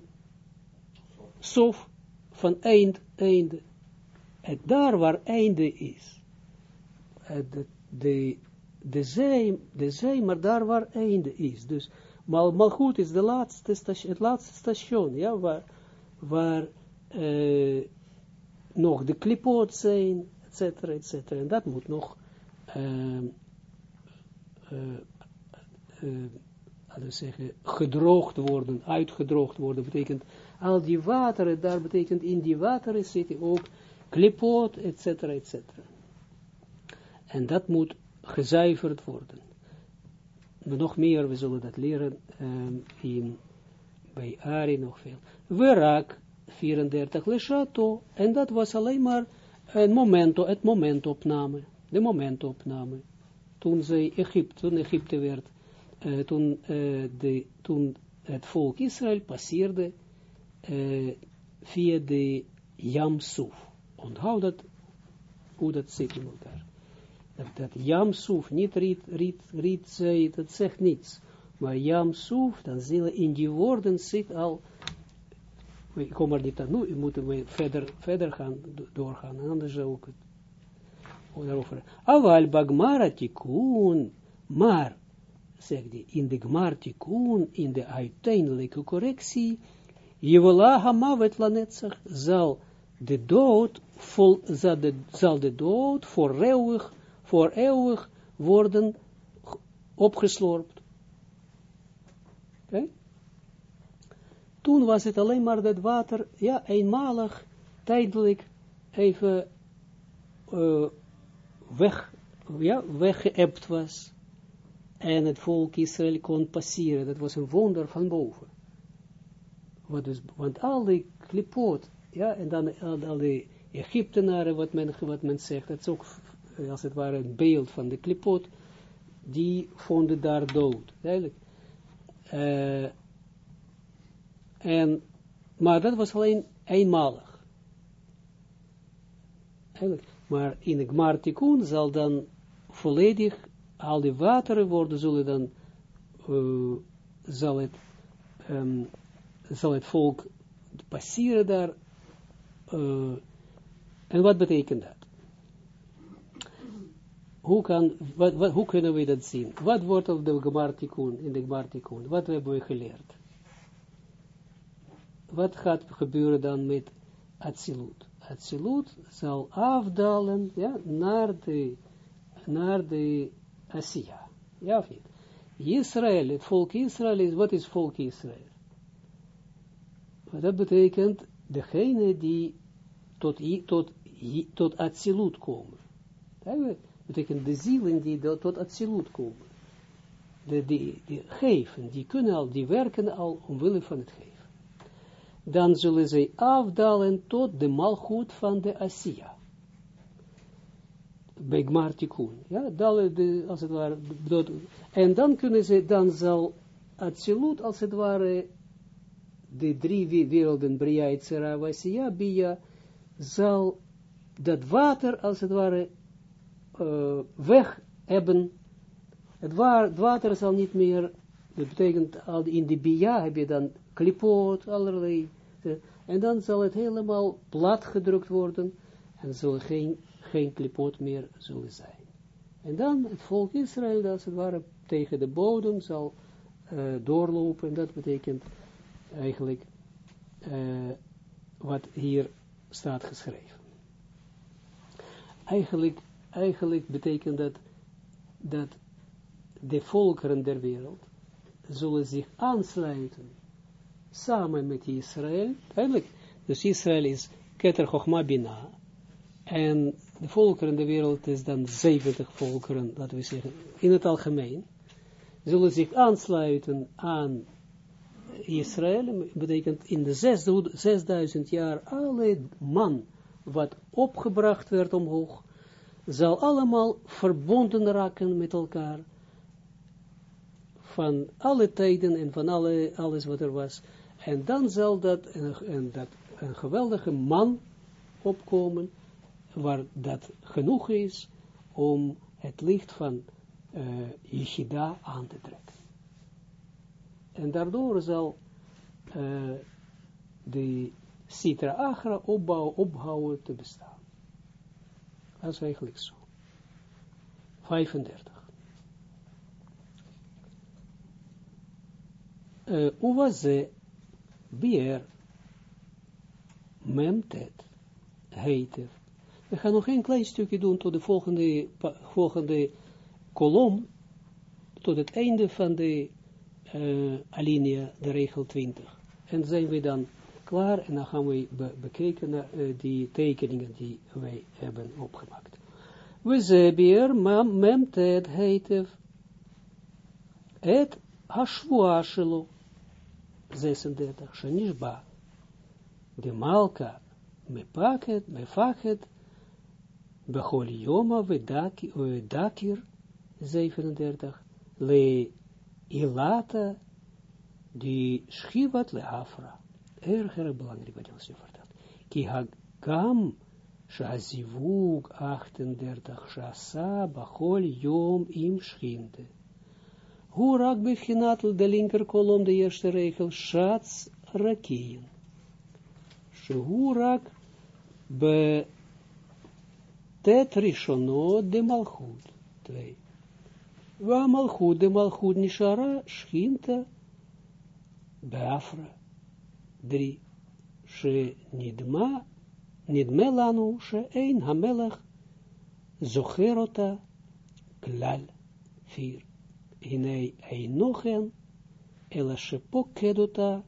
sof, van eind, einde. En daar waar einde is, de, de, de zee, de zee, maar daar waar einde is. Dus, maar Malchut is de laatste station, het laatste station, ja, waar, uh, nog de klipoot zijn, et cetera, et cetera. En dat moet nog, uh, zeggen, gedroogd worden, uitgedroogd worden, betekent, al die wateren, daar betekent, in die wateren zitten ook klipoot, et cetera, et cetera. En dat moet gezuiverd worden. Nog meer, we zullen dat leren um, in, bij Ari nog veel. We raak 34 leshato, en dat was alleen maar een momento, het momentopname, de momentopname. Toen zij Egypte, toen Egypte werd, uh, toen, uh, de, toen het volk Israël passeerde uh, via de Yamsuf. Onthoud dat, hoe dat zit in elkaar. Dat, dat Yamsuf, niet Riet, Riet, Riet dat zegt niets. Maar Yamsuf, dan zullen in die woorden zit al, ik kom er niet aan nu, moeten we verder, verder gaan, doorgaan, anders ook het daarover. Aval bagmara tikun, maar, zegt hij, in de gmar tikun, in de uiteindelijke correctie, Jevola hamavet lanetzach, zal de dood, vol, zal, de, zal de dood voor eeuwig, voor eeuwig worden opgeslorpt. Okay? Toen was het alleen maar dat water, ja, eenmalig, tijdelijk, even uh, weg, ja, weggeëpt was. En het volk Israël kon passeren. Dat was een wonder van boven. Wat dus, want al die klipot, ja, en dan al die Egyptenaren, wat men, wat men zegt, dat is ook als het ware een beeld van de klipot, die vonden daar dood, duidelijk. Uh, en, maar dat was alleen eenmalig. Maar in de Gmartikun zal dan volledig, al die wateren worden, zullen dan, uh, zal, het, um, zal het volk passeren daar. En wat betekent dat? Hoe, kan, wat, hoe kunnen we dat zien? Wat wordt op de Gmartikun, in de Gmartikun? Wat hebben we geleerd? Wat gaat gebeuren dan met Atsilut? Atsilut zal afdalen ja, naar de, naar de Asiya. Ja of? Israël, het volk Israël is, wat is volk Israël? Dat betekent degene die tot, tot, tot Atsilut komen. Betekent de zielen die tot Atsilut komen. De, die, geven, die kunnen al, die werken al omwille van het geven dan zullen zij afdalen tot de malgoed van de Asiya. Bij. Ja, dalen de, als het ware, en dan kunnen ze, dan zal absoluut, als het ware, de drie werelden, Bria, Itzera, Asiya, Bia, zal dat water, als het ware, uh, weg hebben. Het, water zal niet meer, dat betekent, al in de Bia heb je dan klipoot, allerlei, en dan zal het helemaal plat gedrukt worden, en zal geen, geen klipoot meer zullen zijn. En dan het volk Israël, dat als het ware tegen de bodem zal uh, doorlopen, en dat betekent eigenlijk wat hier staat geschreven. Eigenlijk, eigenlijk betekent dat, dat de volkeren der wereld zullen zich aansluiten samen met Israël, eigenlijk, dus Israël is Keter Chochma Bina, en de volkeren in de wereld is dan 70 volkeren, laten we zeggen, in het algemeen, zullen zich aansluiten aan Israël, betekent in de 6000 jaar alle man wat opgebracht werd omhoog, zal allemaal verbonden raken met elkaar, van alle tijden en van alle, alles wat er was, en dan zal dat een, dat een geweldige man opkomen, waar dat genoeg is om het licht van uh, aan te trekken. En daardoor zal uh, de Sitra Agra opbouw, ophouden te bestaan. Dat is eigenlijk zo. 35. Uh, Uwaze bier memtet heiter. We gaan nog een klein stukje doen tot de volgende, volgende kolom, tot het einde van de uh, alinea, de regel 20. En zijn we dan klaar en dan gaan we be bekijken naar uh, die tekeningen die wij hebben opgemaakt. We zebier memtet heitev et hashvua shelo 36 shenishba de malka mepaket mefaket bechol yoma vedakir 37 le ilata die schivat le afra erg erg belangrijk wat ons nu vertelt ki hagam Shazivug 38 Shasa Bachol Yom Im Schinte. Hoe beginat de linker kolom, de eerste regel, Shats Rakien. Shehu rak be tet rishono de malchut. Twee. Wa malchut de malchut nishara Schinta Beafra. Drie. She nidma nidme lanu she'ein hamelech zocherota klal. Vier. Hinei einochen ela shepokedota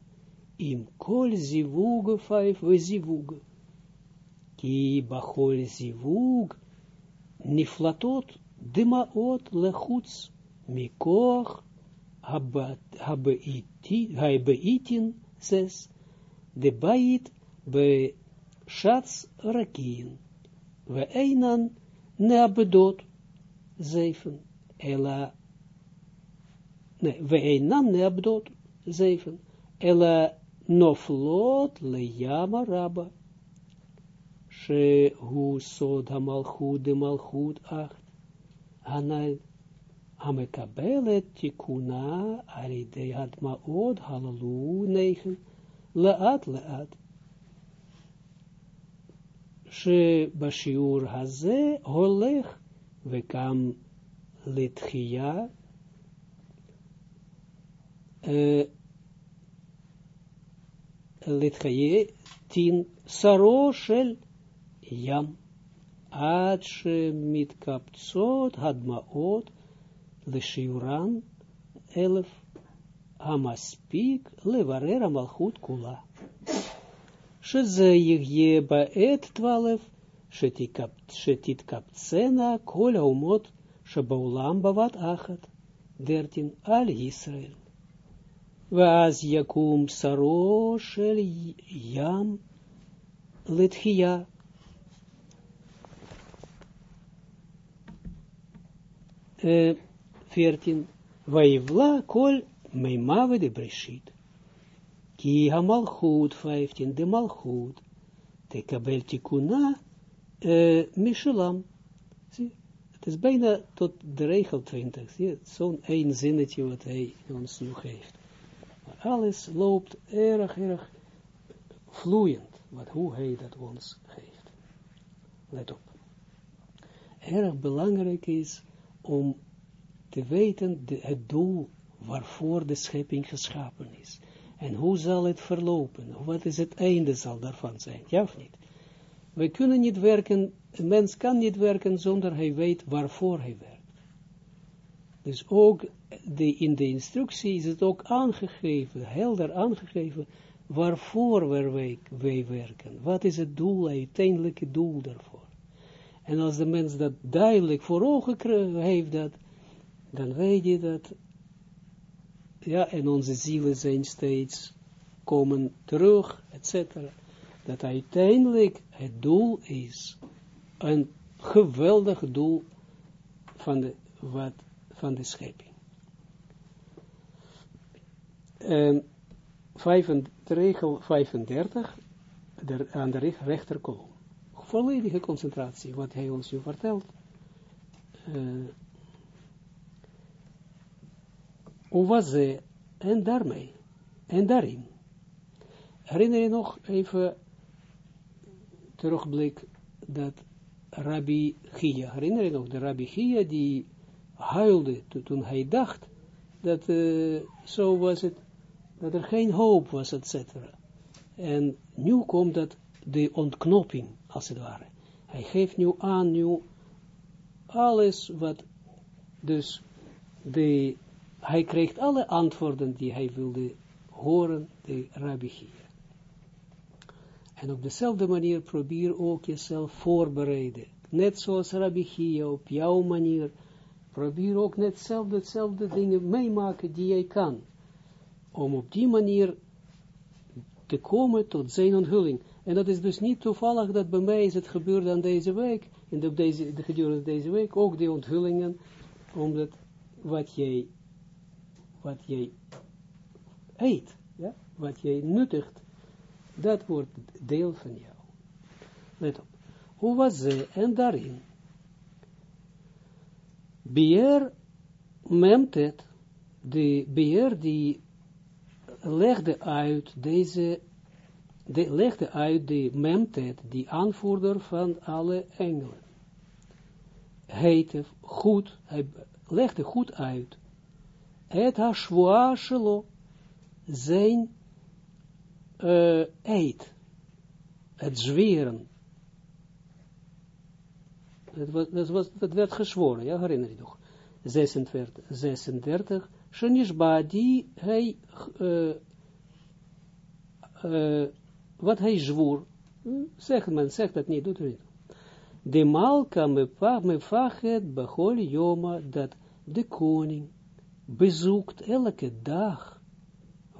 im kol zivug vijf we zivug. Ki bachol zivug niflatot dimaot lechuts mikoch habeitin zes de bait be Shats Rakin. We einan neabedot. Zeven. Ela. Nee, we einan neabedot. Zeven. Ela noflot le yama rabba. She hu sod hamalchut de malchut acht. Hanal amekabelet tikuna aride od halalu negen. Laat laat. שבשיעור הזה הולך וקם לתחייה לתחייה תין שרו של ים, עד שמתקבצות הדמעות לשיעורן אלף המספיק לברר המלכות כולה. שזה יהיה בעת twaalf, שתתקבצנה כל האומות שבעולם בבת אחת, דרתין על ישראל. ואז יקום שרו של ים לתחייה. veertien, ויבלע כל Meimave de Breshit. Ki ha malchut, 15, de malchut. Te kabel tikuna uh, Mishalam. Zie, het is bijna tot de regel 20. Zie, zo'n één zinnetje wat hij ons nu geeft. Maar alles loopt erg, erg vloeiend. Wat hoe hij dat ons geeft. Let op. Erg belangrijk is om te weten het doel waarvoor de schepping geschapen is. En hoe zal het verlopen? Wat is het einde zal daarvan zijn? Ja of niet? We kunnen niet werken, een mens kan niet werken zonder hij weet waarvoor hij werkt. Dus ook in de instructie is het ook aangegeven, helder aangegeven, waarvoor wij, wij werken. Wat is het doel, het uiteindelijke doel daarvoor? En als de mens dat duidelijk voor ogen heeft, dat, dan weet je dat ja, en onze zielen zijn steeds komen terug, etc. Dat uiteindelijk het doel is, een geweldig doel van de, wat, van de schepping. En regel 35, der, aan de rechterkolom. Volledige concentratie, wat hij ons nu vertelt. Uh, Uwaze, en daarmee, en daarin. Herinner je nog even terugblik dat Rabbi Gia. Herinner je nog, de Rabbi Gia die huilde toen hij dacht dat uh, zo was het, dat er geen hoop was, etc. En nu komt dat de ontknoping, als het ware. Hij geeft nu aan, nu alles wat, dus de, hij krijgt alle antwoorden die hij wilde horen, de Rabbi. En op dezelfde manier probeer ook jezelf voorbereiden. Net zoals Rabbi Gia, op jouw manier. Probeer ook net zelf hetzelfde dingen meemaken die jij kan. Om op die manier te komen tot zijn onthulling. En dat is dus niet toevallig dat bij mij is het gebeurd aan deze week, en op deze, de gedurende deze week, ook die onthullingen, omdat wat jij, wat jij eet, ja, wat jij nuttigt, dat wordt deel van jou. Let op. Hoe was ze en daarin? Beer memtet, de beer die legde uit deze, de, legde uit de memtet, die aanvoerder van alle engelen. Heette goed, hij legde goed uit. Het hashvoa shelo, zijn uh, eid, het zweren. Dat, was, dat, werd gezworen, ja, herinner je nog. 36, 36 Shenishba, die hij, uh, uh, wat hij zwoer, zegt men, zegt dat niet, doet het niet. De malka me fachet behol joma, dat de koning bezoekt elke dag,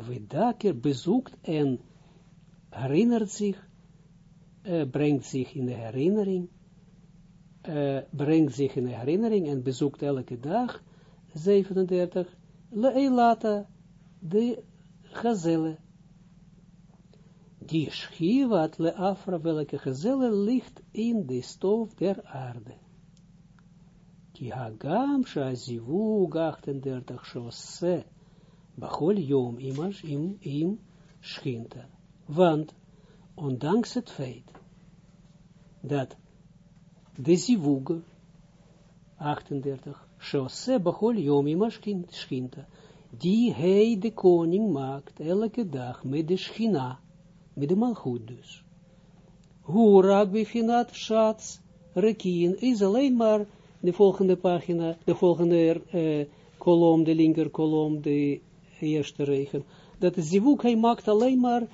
wedaker bezoekt en herinnert zich, uh, brengt zich in de herinnering, uh, brengt zich in de herinnering en bezoekt elke dag, 37, Leilata, de gazelle. Die le afra, welke gazelle ligt in de stof der aarde. Ki hagam shazivug 38 shosse, bachol yom imash im im schinta. Want, ondanks het feit, dat de zivug, 38, Shose Bachol Yomi Schinta, die hij de koning maakt elke dag met de Schina, met de Malchut dus. Hoe raak bevinat Schatz Rekien is alleen maar de volgende pagina, de volgende uh, kolom, de linker kolom, de eerste regen. Dat zivuk hij maakt alleen maar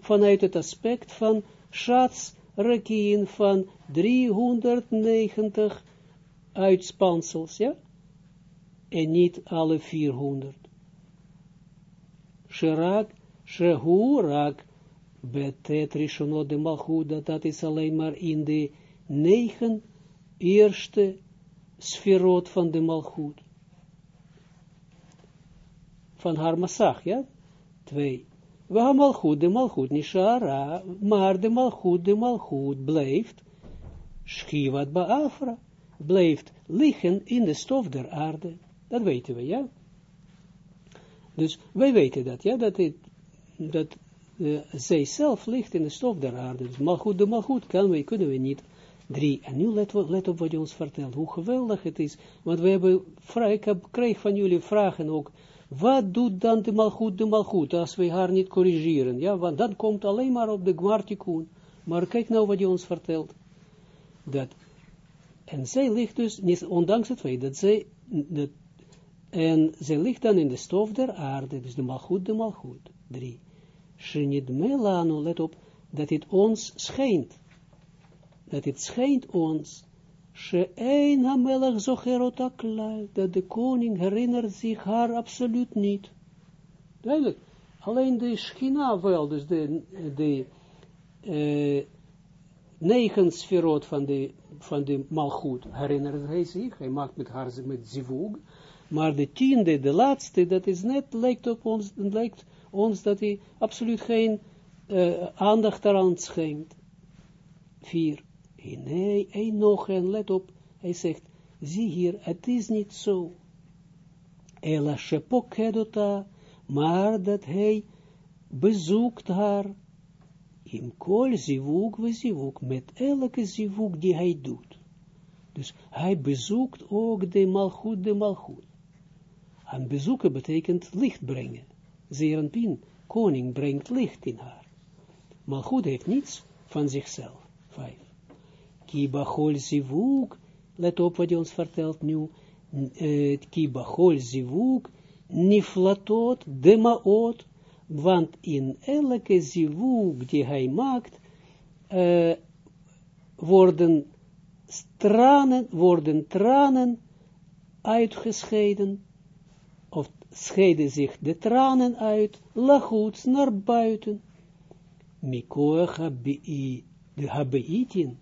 vanuit het aspect van Schatz Rekien van 390 uitspansels, ja? en niet alle 400. Sherak, Shehu, Rak, Betet Rishonot de Malchut, dat is alleen maar in de negen eerste sferot van de Malchut. Van haar massag, ja? Twee. We hebben Malchut, de Malchut, Nishara, maar de Malchut, de Malchut blijft, Schivat Baafra, blijft liggen in de stof der aarde. Dat weten we, ja. Dus wij weten dat, ja, dat, het, dat uh, zij zelf ligt in de stof der aarde. Dus goed, de goed kan we, kunnen we niet drie. En nu let, op wat je ons vertelt, hoe geweldig het is. Want we hebben, ik heb, kreeg van jullie vragen ook, wat doet dan de malgoed de malgoed, als we haar niet corrigeren? Ja, want dan komt alleen maar op de gmartikoen. Maar kijk nou wat je ons vertelt. Dat, en zij ligt dus, niet, ondanks het feit dat zij, dat en ze ligt dan in de stof der aarde, dus de malgoed, de malgoed. Drie. Shinit melano, let op, dat het ons schijnt. Dat het schijnt ons. She'ein hamelach zocherot dat de koning herinnert zich haar absoluut niet. Duidelijk. Alleen de schina wel, dus de, de uh, negen sferot van de, van de malgoed herinnert hij zich. Hij maakt met haar met zivug. Maar de tiende, de laatste, dat is net, lijkt op ons, lijkt ons dat hij absoluut geen uh, aandacht eraan schenkt. Vier. Nee, nog, en let op, hij zegt, zie hier, het is niet zo. Ela shepokedota, maar dat hij bezoekt haar, in kol zivuk we zivuk, met elke zivuk die hij doet. Dus hij bezoekt ook de malgoed, de malgoed. En bezoeken betekent licht brengen. Zerenpin, koning, brengt licht in haar. Malgoed heeft niets van zichzelf. Vijf. Kibachol zivuk, let op wat hij ons vertelt nu, uh, kibachol zivuk, niflatot, demaot, want in elke zivuk die hij maakt, worden tranen, worden tranen uitgescheiden, of scheiden zich de tranen uit, lachuts naar buiten. De habeitin,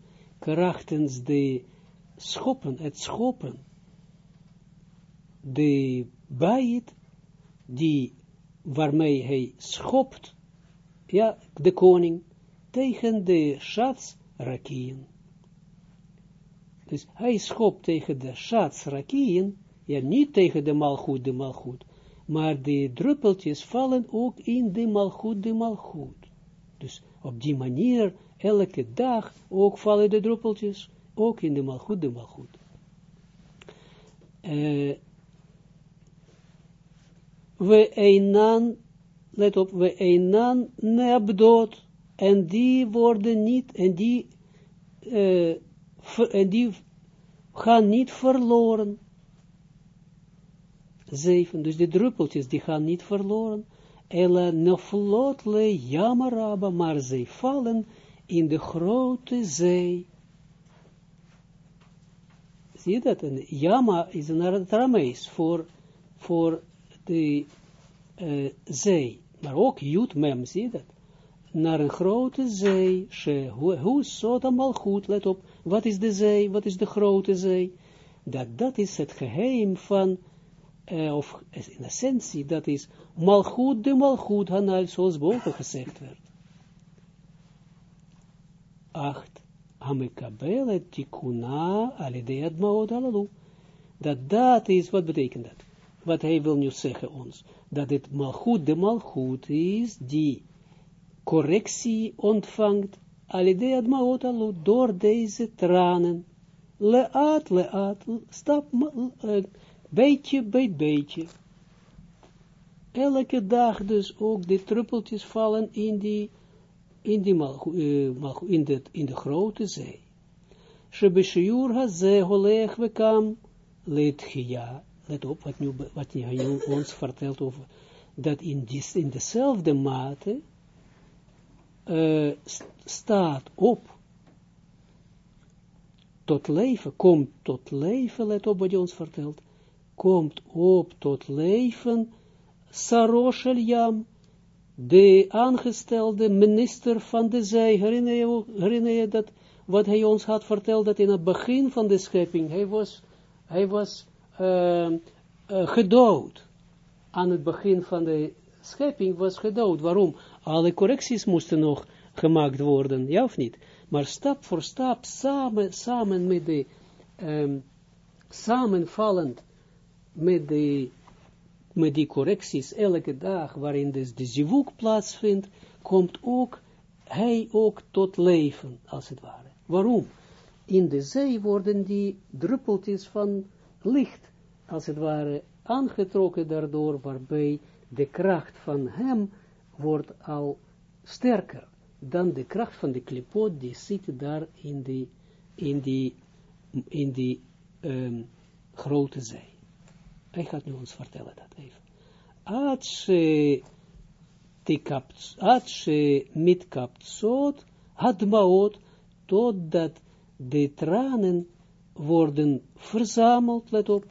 krachtens de schoppen, het schoppen, de bait, die, waarmee hij schopt, ja, de koning, tegen de schatz rakien. Dus hij schopt tegen de schatz rakien, ja, niet tegen de malgoed, de malgoed, maar de druppeltjes vallen ook in de malgoed, de malgoed. Dus op die manier, elke dag, ook vallen de druppeltjes, ook in de malgoed, de malgoed. Uh, we einan, let op, we einan nebdot, en die worden niet, en die, uh, en die gaan niet verloren. Zeven, dus die druppeltjes, die gaan niet verloren. Ella noflot le yamaraba, maar zij vallen in de grote zee. Zie je dat? En yama is een Aramees voor, voor de uh, zee. Maar ook Jut Mem, zie je dat? Naar een grote zee. She, hoe zo allemaal goed, let op. Wat is de zee? Wat is de grote zee? Dat, dat is het geheim van, uh, of in essentie, dat is malgoed de malgoed hanal, zoals boven gezegd werd. 8. Hamekabel tikuna alide admaot alalu. Dat dat is, wat betekent dat? Wat hij wil nu zeggen ons. Dat het malgoed de malgoed is, die correctie ontvangt alide admaot alalu, door deze tranen. Leat, leat, stap, uh, beetje bij beetje. Elke dag dus ook de druppeltjes vallen in die, in die malchu, uh, in, de, in de grote zee. Shebeshiur haze holech wekam letchia. Let op wat nu, wat ons vertelt over, dat in, dis, in dezelfde mate uh, staat op tot leven, komt tot leven, let op wat hij ons vertelt, komt op tot leven, Saroshel Yam, de aangestelde minister van de zee, herinner je, dat, wat hij ons had verteld, dat in het begin van de schepping, hij was, hij was uh, gedood, aan het begin van de schepping was gedood, waarom? Alle correcties moesten nog gemaakt worden, ja of niet? Maar stap voor stap, samen, samen met de, um, samenvallend met de, met die correcties elke dag, waarin dus de zivuk plaatsvindt, komt ook, hij ook tot leven, als het ware. Waarom? In de zee worden die druppeltjes van licht, als het ware, aangetrokken daardoor, waarbij de kracht van hem wordt al sterker dan de kracht van de klipot, die zit daar in die, in die, in die um, grote zee. Hij gaat nu ons vertellen dat even. Atsche Atsche mitkaptsot hadmaot, totdat de tranen worden verzameld, let op,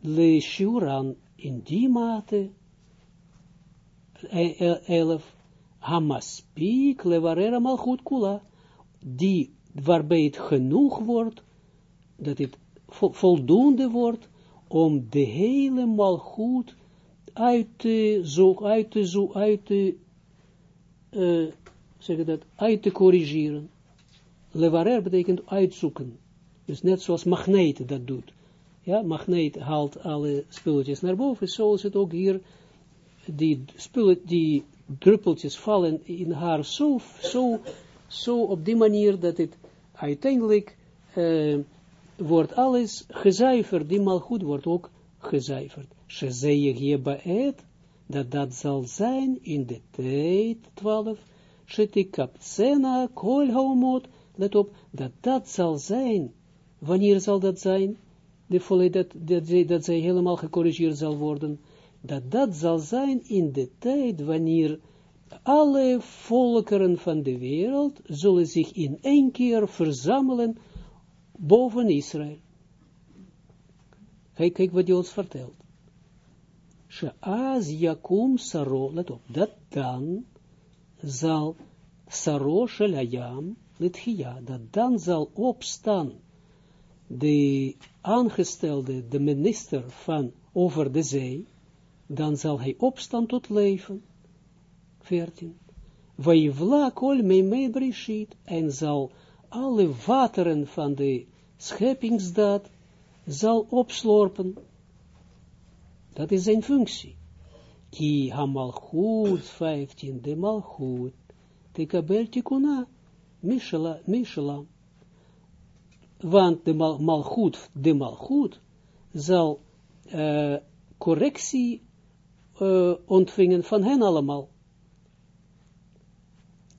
le shuran in die mate, elf, hamaspik levarera malchut kula, die, waarbij het genoeg wordt, dat het voldoende wordt, om de helemaal goed uit te zoeken, uit te zoeken, uit te, uh, zeg dat, uit te corrigeren. Levarer betekent uitzoeken. Dus net zoals magneet dat doet. Ja, magneet haalt alle spulletjes naar boven, zoals het ook hier, die spullen, die druppeltjes vallen in haar zo, zo, zo op die manier dat het uiteindelijk uh, wordt alles gezuiverd, die malgoed wordt ook gezuiverd. Shezeyeg je baet, dat dat zal zijn in de tijd, 12, shetikaptsena kol haumot, let op, dat dat zal zijn. Wanneer zal dat zijn? De volle, dat, dat zij helemaal gecorrigeerd zal worden. Dat dat zal zijn in de tijd wanneer alle volkeren van de wereld zullen zich in één keer verzamelen boven Israël. Kijk, kijk wat hij ons vertelt. Sheaz Yakum Saro, let op, dat dan zal Saro Shelayam, Litchia, dat dan zal opstaan de aangestelde, de minister van over de zee, dan zal hij opstaan tot leven. 14. Vayivla kol meimei brishit, en zal alle wateren van de scheppingsdaad zal opslorpen. Dat is zijn functie. Ki hamalchut 15, de malchut, te kabel tikuna, mishala, Want de mal, malchut, de malchut, zal uh, correctie uh, ontvingen van hen allemaal.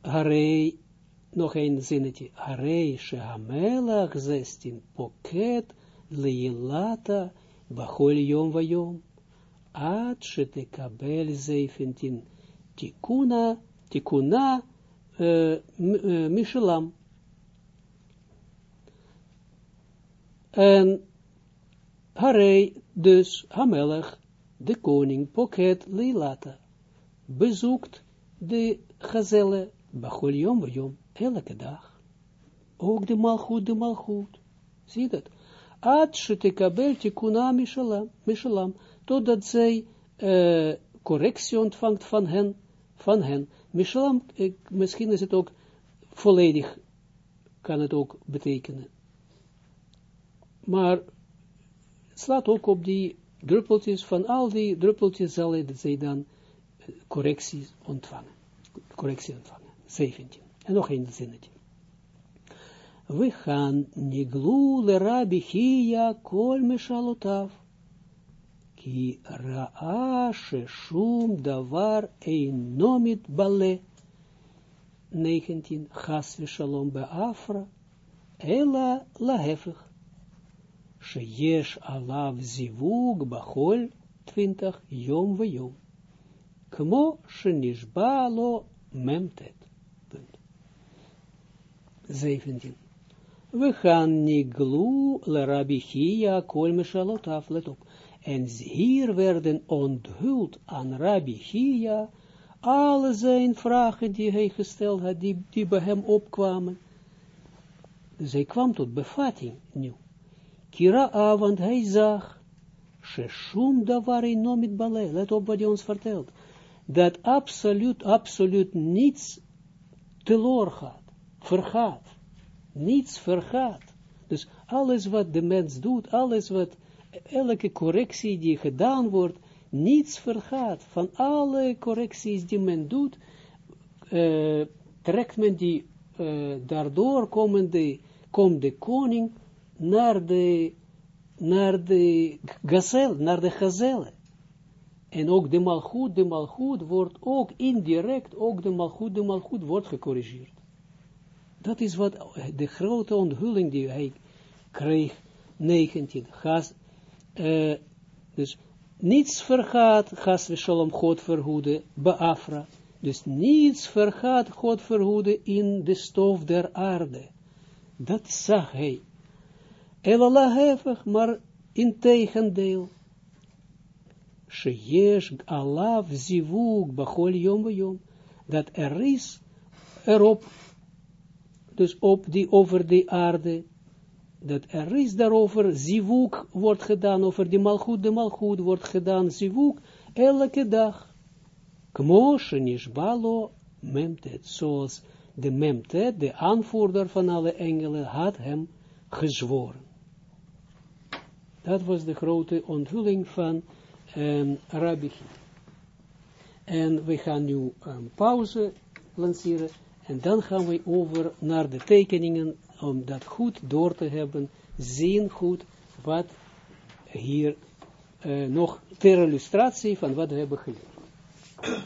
Harei, nog een zinnetje, Harei shehamelach 16, poket leilata bachol yom vayom, ad shetekabel 17, tikuna, tikuna uh. En Harei, dus Hamelech, de koning, poket leilata, bezoekt de gazelle Bachol yom yom, elke dag. Ook de malchut, de malchut. Zie dat? Ad shetekabel tikuna mishalam, mishalam, totdat zij uh, correctie ontvangt van hen, van hen. Mishalam, ik, misschien is het ook volledig, kan het ook betekenen. Maar slaat ook op die druppeltjes, van al die druppeltjes zal zij dan correcties ontvangen. Correctie ontvangen. 17. En nog een zinnetje. We gaan niglu le rabbi hiya kol meshalotav. Ki ra'a shum davar einomit bale. 19. Chas shalom be'afra. Ela lahefig. Sheyesh alav zivug bachol 20 yom ve yom. Kmo shenishba lo memtet. 17. We gaan niglu le rabbi Chia kol meshalotaf, let op. En hier werden onthuld aan rabbi Chia alle zijn vragen die hij gesteld had, die, die bij hem opkwamen. Hij kwam tot bevatting nu. Kira want hij zag, Sheshum davar inomit bale, let op wat hij ons vertelt, dat absoluut, absoluut niets teloor gaat vergaat. Niets vergaat. Dus alles wat de mens doet, alles wat, elke correctie die gedaan wordt, niets vergaat. Van alle correcties die men doet, uh, trekt men die, uh, daardoor komen de, komt de koning naar de, naar de gazel, naar de gazelle. En ook de malgoed, de malgoed wordt ook indirect, ook de malgoed, de malgoed wordt gecorrigeerd. Dat is wat de grote onthulling die hij kreeg, 19. Gas, uh, dus niets vergaat, gas we shalom God verhoede, beafra. Dus niets vergaat God verhoede in de stof der aarde. Dat zag hij. Elallah hevig, maar in tegendeel. Sheyesh alav zivug bachol yom yom. Dat er is erop dus op die, over de aarde, dat er is daarover, zivuk wordt gedaan, over die malgoed, de malgoed wordt gedaan, zivuk, elke dag. Kmoshe nishbalo memtet, zoals de memtet, de aanvoerder van alle engelen, had hem gezworen. Dat was de grote onthulling van um, En we gaan nu een pauze lanceren. En dan gaan we over naar de tekeningen, om dat goed door te hebben, zien goed wat hier eh, nog ter illustratie van wat we hebben geleerd.